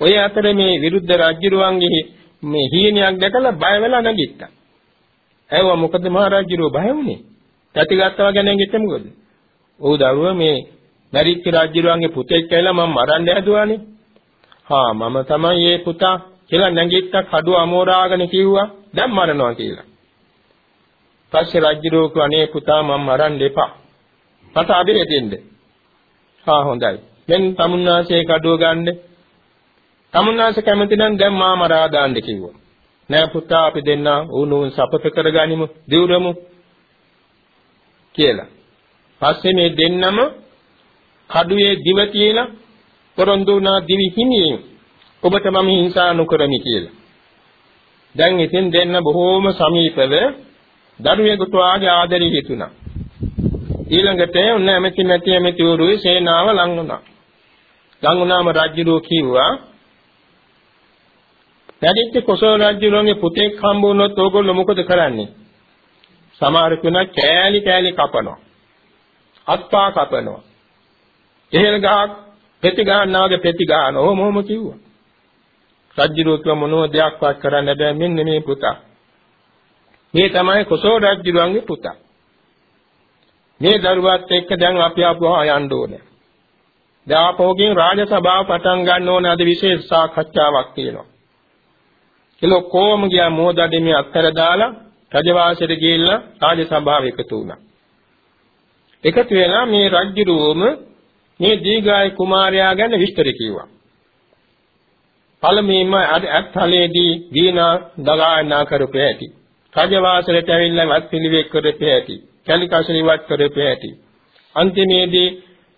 ඔය අතරේ මේ විරුද්ධ රජුරුවන්ගේ මේ හීනයක් දැකලා බය වෙලා නැගිට්ටා. ඇහුවා මොකද මහරජුරුව බය වුනේ? තැතිගත්තා ගැන නැගිට්ටේ මොකද? ඔව් දරුවා මේ මැරිච්ච රජුරුවන්ගේ පුතෙක් කියලා මම මරන්න හැදුවානේ. හා මම තමයි මේ පුතා කියලා නැගිට්ටා කඩුව අමෝරාගෙන කිව්වා දැන් මරනවා කියලා. පස්සේ රජුරෝ කනේ පුතා මම මරන්න එපා. මට අබිරේ දෙන්න. හා හොඳයි. මෙන් තමුන්නාසේ කඩුව ගන්න. තමුන්නාසේ කැමති නම් දැන් මා මරා දාන්න කිව්වා. නෑ පුතා අපි දෙන්න උණුන් සපත කරගනිමු දිවුරමු කියලා. පස්සේ මේ දෙන්නම කඩුවේ දිව කියලා පොරොන්දු වුණා දිවි හිමියෙන් ඔබට මම හිංසා නොකරමි කියලා. දැන් ඉතින් දෙන්න බොහෝම සමීපව දරුවෙකුට වාගේ ආදරෙ හිතුණා. ඊළඟට ඔන්න ඇමති නැති ඇමති වරුවේ සේනාව ලං වුණා. ලං වුණාම රජුරෝ කිව්වා වැඩිච්ච කොසල් රජුගේ පුතෙක් හම්බ වුණොත් ඕගොල්ලෝ මොකද කරන්නේ? සමහර කෙනා කෑලි කෑලි කපනවා. අත්පා කපනවා. එහෙල් ගහක් පෙති ගන්නාගේ පෙති ගන්න ඕම ඕම කිව්වා. රජුරෝ කිව්ව මොනෝ දෙයක්වත් කරන්න බෑ මෙන්න මේ පුතා. මේ තමයි කොසල් රජුගේ පුතා. මේ දරුවත් එක්ක දැන් අපි ආපුවා යන්න ඕනේ. දැන් ආපහුගෙන් රාජසභාව පටන් ගන්න ඕනේ අද විශේෂ සාකච්ඡාවක් තියෙනවා. කියලා කොහොම ගියා මොහොතදී අත්තර දාලා රජවාසයට ගිහිල්ලා රාජසභාව එකතු වුණා. එකතු වෙලා මේ රජුරුවම මේ දීගාය කුමාරයා ගැන විස්තර කිව්වා. පළමුවෙන්ම අත්හලේදී වීණා දගායනා කරපු ඇති. රජවාසලට ඇවිල්ලා වත් පිළිවෙක් කරපු ඇති. කැලිකසලි වත් කරපු ඇති. අන්තිමේදී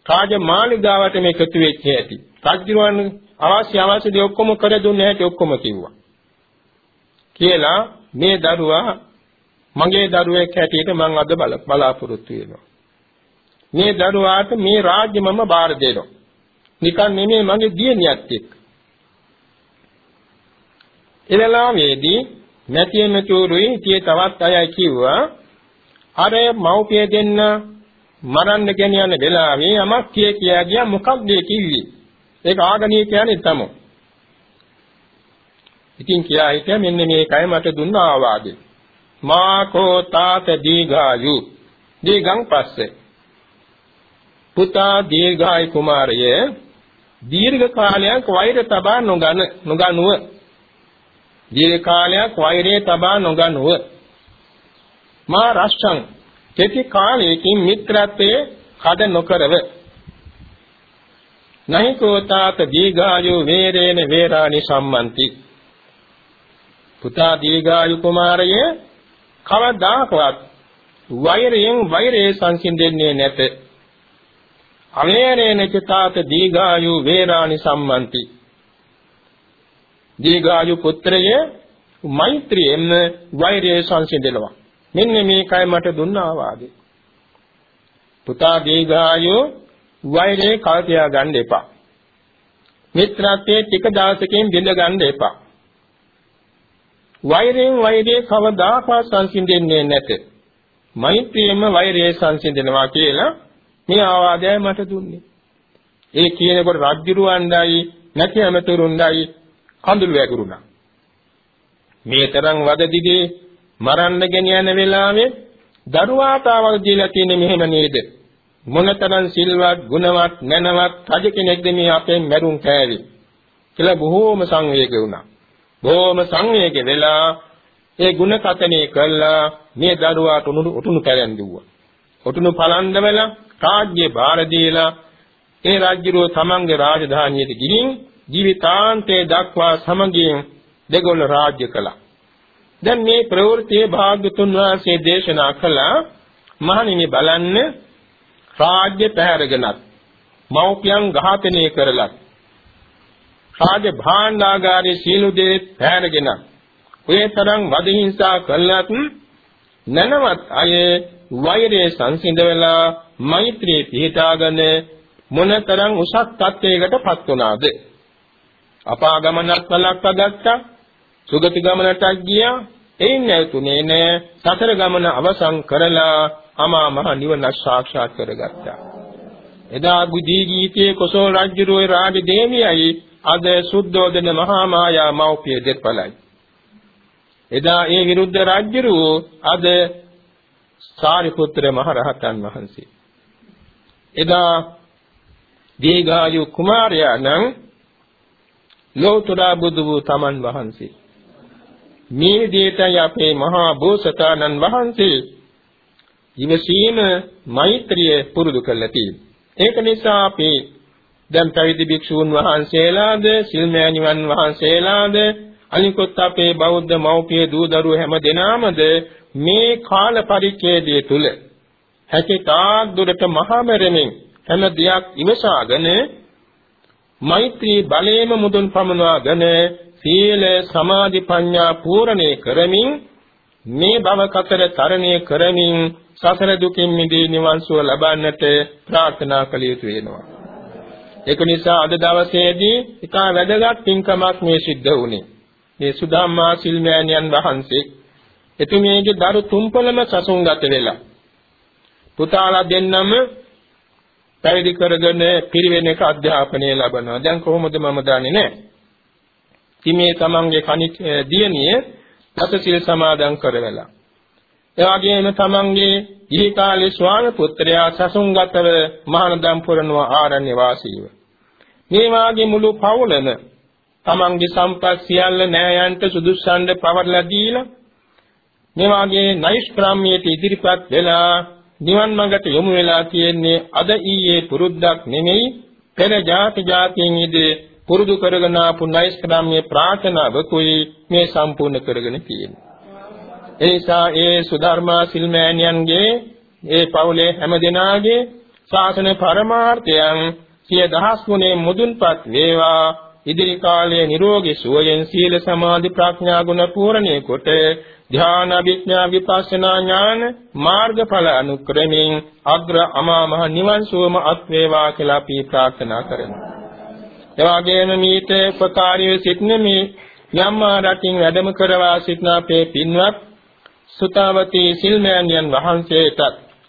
රාජ මාලිගාවට මේ එකතු වෙච්ච ඇති. රජුරුවන් අවශ්‍ය අවශ්‍ය දේ ඔක්කොම කර දුන්නේ ඇති ඔක්කොම කිව්වා. කියලා මේ දරුවා මගේ දරුවෙක් හැටියට මම අද බලාපොරොත්තු වෙනවා. මේ දරුවාට මේ රාජ්‍ය මම බාර දෙනවා. නිකන් නෙමෙයි මගේ දියණියත් එක්ක. එළලාවේදී නැතිම චෝරුයි tie තවත් අයයි කිව්වා අර මව්පිය දෙන්න මරන්න ගෙනියන වෙලාවේ යමක් කිය කියා ගියා මොකක්ද කිව්වේ ඒක ආගණී කියන්නේ තමයි ඉතින් කියා හිටියා මෙන්න මේකයි මට දුන්න ආවාදේ. මා කෝ තාත දීඝායු. දීගං පස්සේ. පුතා දීර්ඝායි කුමාරය. දීර්ඝ කාලයක් වෛර තබා නොගන නොගනුව. දීර්ඝ කාලයක් වෛරය තබා නොගනුව. මා රස්සං කෙටි කාලයකින් මිත්‍රත්වයේ කඩ නොකරව. නහි කෝතාත දීඝායු වේරේන වේරානි සම්මන්ති. පුතා දීඝායු කුමාරය කවදාකවත් වෛරයෙන් වෛරය සංසිඳෙන්නේ නැත. අවේරේන චිතාත දීඝායු වේරානි සම්මන්ති. දීඝායු පුත්‍රය මෛත්‍රියෙන් වෛරය සංසිඳනවා. මෙන්න මේකයි මට දුන්න ආවාදේ පුතා දීඝායු වෛරේ කල්පියා ගන්න එපා. මිත්‍රත්වයේ ටික දවසකින් බිඳ ගන්න එපා. වෛරයෙන් වෛරේ කවදාකවත් සංසිඳෙන්නේ නැත මෛත්‍රියෙන්ම වෛරය සංසිඳනවා කියලා මේ ආවාදයයි මට දුන්නේ. ඒ කියනකොට රජ්ජුරුවන්ඩයි නැති ඇමතුරුන්ඩයි කඳුළු වැගුරුණා. මේ තරම් වද දිදී මරන්න ගෙනියන වෙලාවේ දරුවාතාවල් දීලා තියෙන්නේ මෙහෙම නේද? මොනතරම් සිල්වත්, ගුණවත්, නැනවත් රජ කෙනෙක්ද මේ අපෙන් මැරුම් කෑවේ කියලා බොහෝම සංවේග වුණා. බොහෝම සංවේග වෙලා ඒ ಗುಣ කතනේ කළා මේ දරුවාට උණු උතුණු පැලැන්දුවා. උතුණු පලන්දවල රාජ්‍ය භාර දීලා ඒ රාජ්‍යරෝ තමන්ගේ රාජධානියට ගිහින් ජීවිතාන්තයේ දක්වා සමගියෙන් දෙගොල්ල රාජ්‍ය කළා. දැන් මේ ප්‍රවෘත්තියේ භාග්‍යතුන් වහන්සේ දේශනා කළා මහණෙනි බලන්න රාජ්‍ය පැහැරගෙනත් මෞපියන් ඝාතනය කරලත් රාජ භාණ්ඩාගාරයේ සීල දේ පැහැරගෙන ඔය තරම් වද හිංසා කළත් නැනවත් අය වෛරයේ සංසිඳ වෙලා මෛත්‍රී පිහිටාගෙන මොනතරම් උසස් තත්වයකටපත් වුණාද? අපාගමනක් වලක්වා ගත්තා සුගති ගමනටත් ගියා එයින් නැතුනේ නෑ සතර ගමන අවසන් කරලා අමා මහ නිවන සාක්ෂාත් කරගත්තා. එදා බුද්ධී ගීතයේ කොසල් රජුගේ රාජ දේවියයි අද සුද්ධෝදන මහා මායා මෞපිය දෙපළයි. එදා ඒ විරුද්ධ රජුරු අද සාරිපුත්‍ර මහ රහතන් වහන්සේ. එදා දීඝායු කුමාරයා නම් ලෝතර බුදු වූ තමන් වහන්සේ. මේ විදිහටයි අපේ මහා බෝසතාණන් වහන්සේ ඉවසීම මෛත්‍රිය පුරුදු කරලා තියෙන්නේ. ඒක නිසා අපි දැන් පැවිදි භික්ෂූන් වහන්සේලාද, සිල්මෑණිවන් වහන්සේලාද, අනිකොත් අපේ බෞද්ධ මව්පිය දූ දරුවෝ හැම දෙනාමද මේ කාල පරිච්ඡේදය තුල හැකි තාක් දුරට මහා මෙරමින් හැම දෙයක් ඉවසාගෙන මෛත්‍රී බලේම මුදුන් පමුණවාගෙන සීල සමාධි ප්‍රඥා පූර්ණේ කරමින් මේ භව කතර තරණය කරමින් සසර දුකින් මිදී නිවන් සුව ලබන්නට ප්‍රාර්ථනා කළ යුතු වෙනවා. ඒක නිසා අද දවසේදී එක වැදගත් පින්කමක් මේ සිද්ධ වුණේ. මේ සුදාම්මා සිල්මෑණියන් වහන්සේ එතුමියගේ දරු තුම්පලම සසුන්ගත වෙලා පුතාලා දෙන්නම පැවිදි කරගෙන පිරිවෙනක අධ්‍යාපනය ලබනවා. දැන් කොහොමද මම දන්නේ නැහැ. ඉමේ තමන්ගේ කණික දියණිය සතසිල් සමාදන් කරවලා. ඒ වගේම තමන්ගේ ඉහි කාලේ ස්වාමි පුත්‍රයා සසුන්ගතව මහානදම් පුරනවා ආරණ්‍ය වාසීව. මේ වාගේ මුළු පවුලම තමන්ගේ සම්පත් සියල්ල නෑයන්ට සුදුස්සන්ඩ පවර්ලා දීලා මේ වාගේ නෛෂ්ක්‍රාම්‍යයට ඉදිරිපත් වෙලා නිවන් මඟට යොමු වෙලා තියෙන්නේ අද ඊයේ පුරුද්දක් නෙමෙයි පෙර જાති જાතියින් ඉදී පුරුදු කරගෙන ආපු නෛෂ්ක්‍රාම්‍ය ප්‍රාර්ථනාවකුයි මේ සම්පූර්ණ කරගෙන තියෙන්නේ. ඒ නිසා ඒ සුධර්මා සිල්මෑණියන්ගේ ඒ පවුලේ හැම දෙනාගේ ශාසන පරමාර්ථයන් සිය දහස් ගුණේ මුදුන්පත් වේවා ඉදිරි කාලයේ නිරෝගී සුවයෙන් සීල සමාධි ප්‍රඥා ගුණ පූර්ණේ කොට ධ්‍යාන විඥා විපස්සනා ඥාන මාර්ගඵල අනුක්‍රමයෙන් අග්‍ර අමා මහ නිවන් සුවම අත් වේවා කියලා අපි ප්‍රාර්ථනා කරමු. එවාගෙම මීට උපකාරී සිටින මේ යම්මා රටින් වැඩම කරවා සිටින අපේ පින්වත් සුතාවතී සිල්මෑණියන් වහන්සේටත්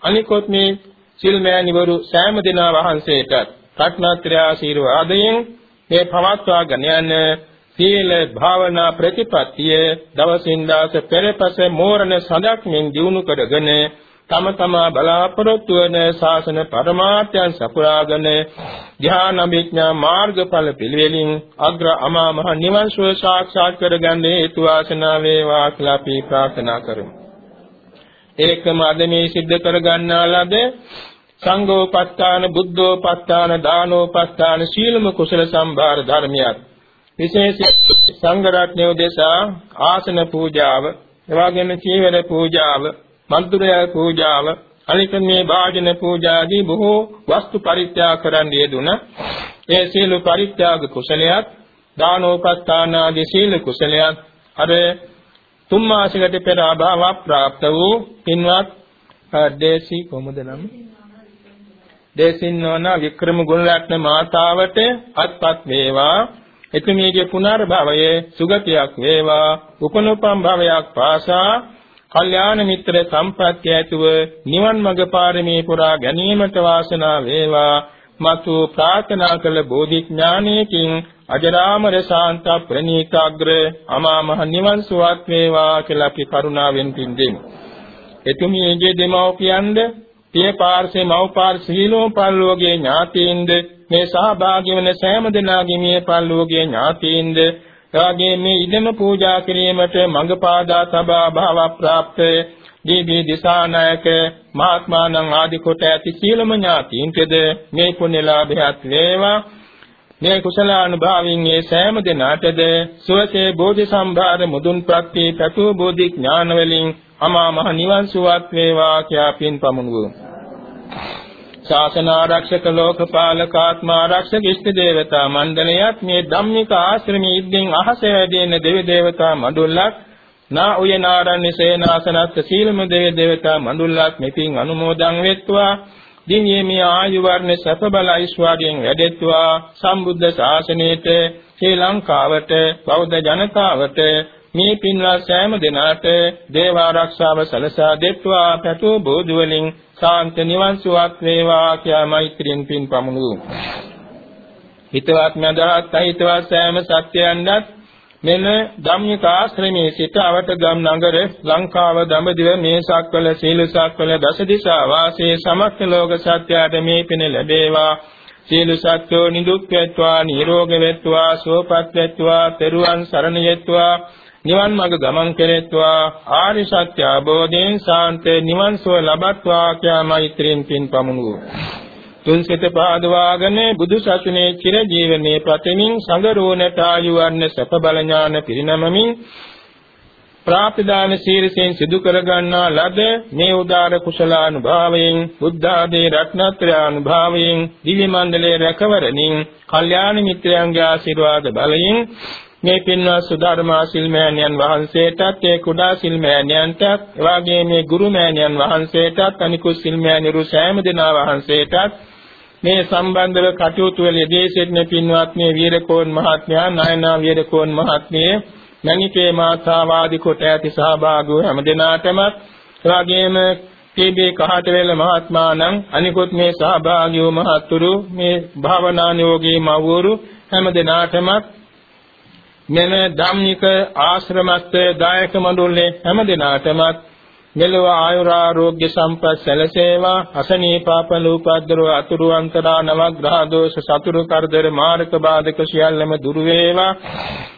අනිකොත් මේ සිල්මෑණිවරු සෑම දෙනා වහන්සේටත් රත්නත්‍රය ආශිර්වාදයෙන් මේ පවත්වාගෙන යන සීල භාවනා ප්‍රතිපත්තිය දවසින් දවස පෙරපස මෝරණ සඳක්මින් දිනු කරගෙන තම තමා බලාපොරොත්තු වන ශාසන පරමාර්ථයන් සපුරාගෙන ධ්‍යාන විඥා මාර්ගඵල පිළිවෙලින් අග්‍ර අමා මහ නිවන් සුව සාක්ෂාත් කරගන්න හේතු වාසනා වේවා කියලා අපි ප්‍රාර්ථනා කරමු. ඒකම අද මේ සිද්ධ කරගන්නා ලද සංඝෝපස්ථාන බුද්ධෝපස්ථාන දානෝපස්ථාන සීලම කුසල සම්භාර ධර්මයක් විශේෂ සංඝ රත්නය උදෙසා ආසන පූජාව එවාගෙන චීවර පූජාව මන්තුරය පූජාව. අනික මේ වාජන පූජාදී බොහෝ වස්තු පරිත්‍යාග කරන්න යෙදුන ඒ සීල පරිත්‍යාග කුසලයක් දානෝපස්ථාන ආදී සීල කුසලයක් අර තුන් මාසයකට පෙර අභාව ප්‍රාප්ත වූ පින්වත් දේශී කොමද නම? දේශින්නෝන වික්‍රම ගුණරත්න මාතාවට අත්පත් වේවා. එතුමියගේ පුනර්භවයේ සුගතියක් වේවා. උපනුපම් භවයක් පාසා කල්යාණ මිත්‍ර සම්පත්‍ය ඇතුව නිවන් මඟ පාරමී පුරා ගැනීමට වාසනාව වේවා මතු ප්‍රාර්ථනා කළ බෝධි ඥානයකින් අජරාමර ශාන්ත ප්‍රණීතාග්‍ර අමා මහ නිවන් සුවත් වේවා කියලා අපි කරුණාවෙන් පින්දෙමු. එතුමියගේ දෙමව්පියන්ද පිය පාර්ශ්වේ මව් පාර්ශ්ව හිලෝ පල්ලෝගේ ඥාතීන්ද මේ සහභාගී වන සෑම දෙනාගේ මේ පල්ලෝගේ ඥාතීන්ද එවාගේ මේ ඉදම පූජා කිරීමට මඟ පාදා තබා භාව ප්‍රාප්ත. දීදී දිසානායක මහත්මානං ආදි කොට ඇති සීලම ඥාතීන්ටද මේ පුණ්‍යලාභයත් වේවා. මේ කුසලානුභාවයෙන් මේ සෑම දිනාටද සුවසේ බෝධි සම්භාර මුදුන් ප්‍රත්‍ය පැතු බෝධි ඥාන වලින් අමා මහ නිවන් සුවත් වේවා කියා පින් පමුණුවමු. ශාසන ආරක්ෂක ලෝකපාලක ආත්මා ආරක්ෂක ඉෂ්ට දේවතා මණ්ඩලයත් මේ ධම්මික ආශ්‍රමයේ ඉද්දෙන් අහස වැඩෙන දෙවි දේවතා මඬුල්ලක් නා උයනාරණ්‍ය සේනාසනත් සීලම දෙවි දේවතා මඬුල්ලක් මෙතින් අනුමෝදන් වෙත්වා. දින්යේමී ආයු වර්ණ සැප බල ඓශ්වර්යයෙන් වැඩෙත්වා. සම්බුද්ධ ශාසනයට ශ්‍රී ලංකාවට බෞද්ධ ජනතාවට මේ පින්වත් සෑම දිනාට දේව ආරක්ෂාව සලසා දෙත්වා පැතු බෝධි වලින් සාන්ත නිවන් සුවක් වේවා කියා මෛත්‍රියෙන් පින් පමුණු. හිතවත් මදහත් අහිතවත් සෑම සත්‍යයන්වත් මෙන්න ධම්මික ආශ්‍රමයේ සිට අවටගම් නගර ලංකාව දඹදිව මේසක්වල සීලසක්වල දසදිශා වාසයේ සමස්ත ලෝක සත්‍යයට මේ පින ලැබේවා සීල සත්‍යෝ නිදුක් වෙත්වා නිරෝග වෙත්වා සුවපත් වෙත්වා තෙරුවන් සරණ යෙත්වා නිවන් මඟ ගමන් කෙරෙත්වා. ආරි සත්‍ය අවබෝධයෙන් සාන්ත නිවන් සුව ලබත්වා කියා මෛත්‍රියෙන් පින් පමුණුවෝ තුන් සිත පාදවාගෙන බුදු සසුනේ චිර ජීවනයේ ප්‍රතිමින් සංගරෝණට ආයුවන්න සැප බල ඥාන පිරිනමමින් ප්‍රාප්තිදාන සීලයෙන් සිදු කරගන්නා ලද මේ උදාර කුසලානුභාවයෙන් බුද්ධ ආදී රත්නත්‍රය අනුභාවයෙන් දිව්‍ය මණ්ඩලයේ රැකවරණින් කල්යාණ මිත්‍රයන්ගේ ආශිර්වාද බලයෙන් මේ පින්වත් සුධර්මා සිල්මෑණියන් වහන්සේටත් ඒ කුඩා සිල්මෑණියන්ටත් එවාගේ මේ ගුරු මෑණියන් වහන්සේටත් අනිකුත් සිල්මෑණිරු සෑම දෙනා වහන්සේටත් මේ සම්බන්ධව කටයුතු වල යෙදී සිටින පින්වත් මේ වීරකෝන් මහත්මයා නයනා වීරකෝන් මහත්මිය මණිකේ මාතා වාදි කොට ඇති සහභාගී හැම දිනාටම එවාගේම කේබේ කහටවැල මහත්මාණන් අනිකුත් මේ සහභාගී වූ මහත්තුරු මේ භාවනානියෝගී මව්වරු හැම දිනාටම මෙම ධම්මික ආශ්‍රමස්ත දායක මඬුල්ලේ හැම දිනාටමත් මෙලොව ආයුරාෝග්‍ය සම්පත් සැලසේවා. අසනීපාපල උපද්දරව අතුරු අන්තරා නවග්‍රහ දෝෂ සතුරු කරදර මාර්ග බාධක සියල්ලම දුරු වේවා.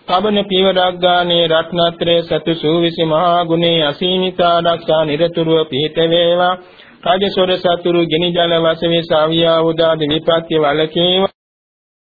කබන පීවරක් ගානේ රත්නත්‍රේ සතු සූවිසි මහා ගුණේ අසීමිත ආරක්ෂා නිරතුරුව පිහිට වේවා. රාජසොර සතුරු ගිනි ජල වශයෙන් සාවියා උදාද විපත්‍ය වලකේවා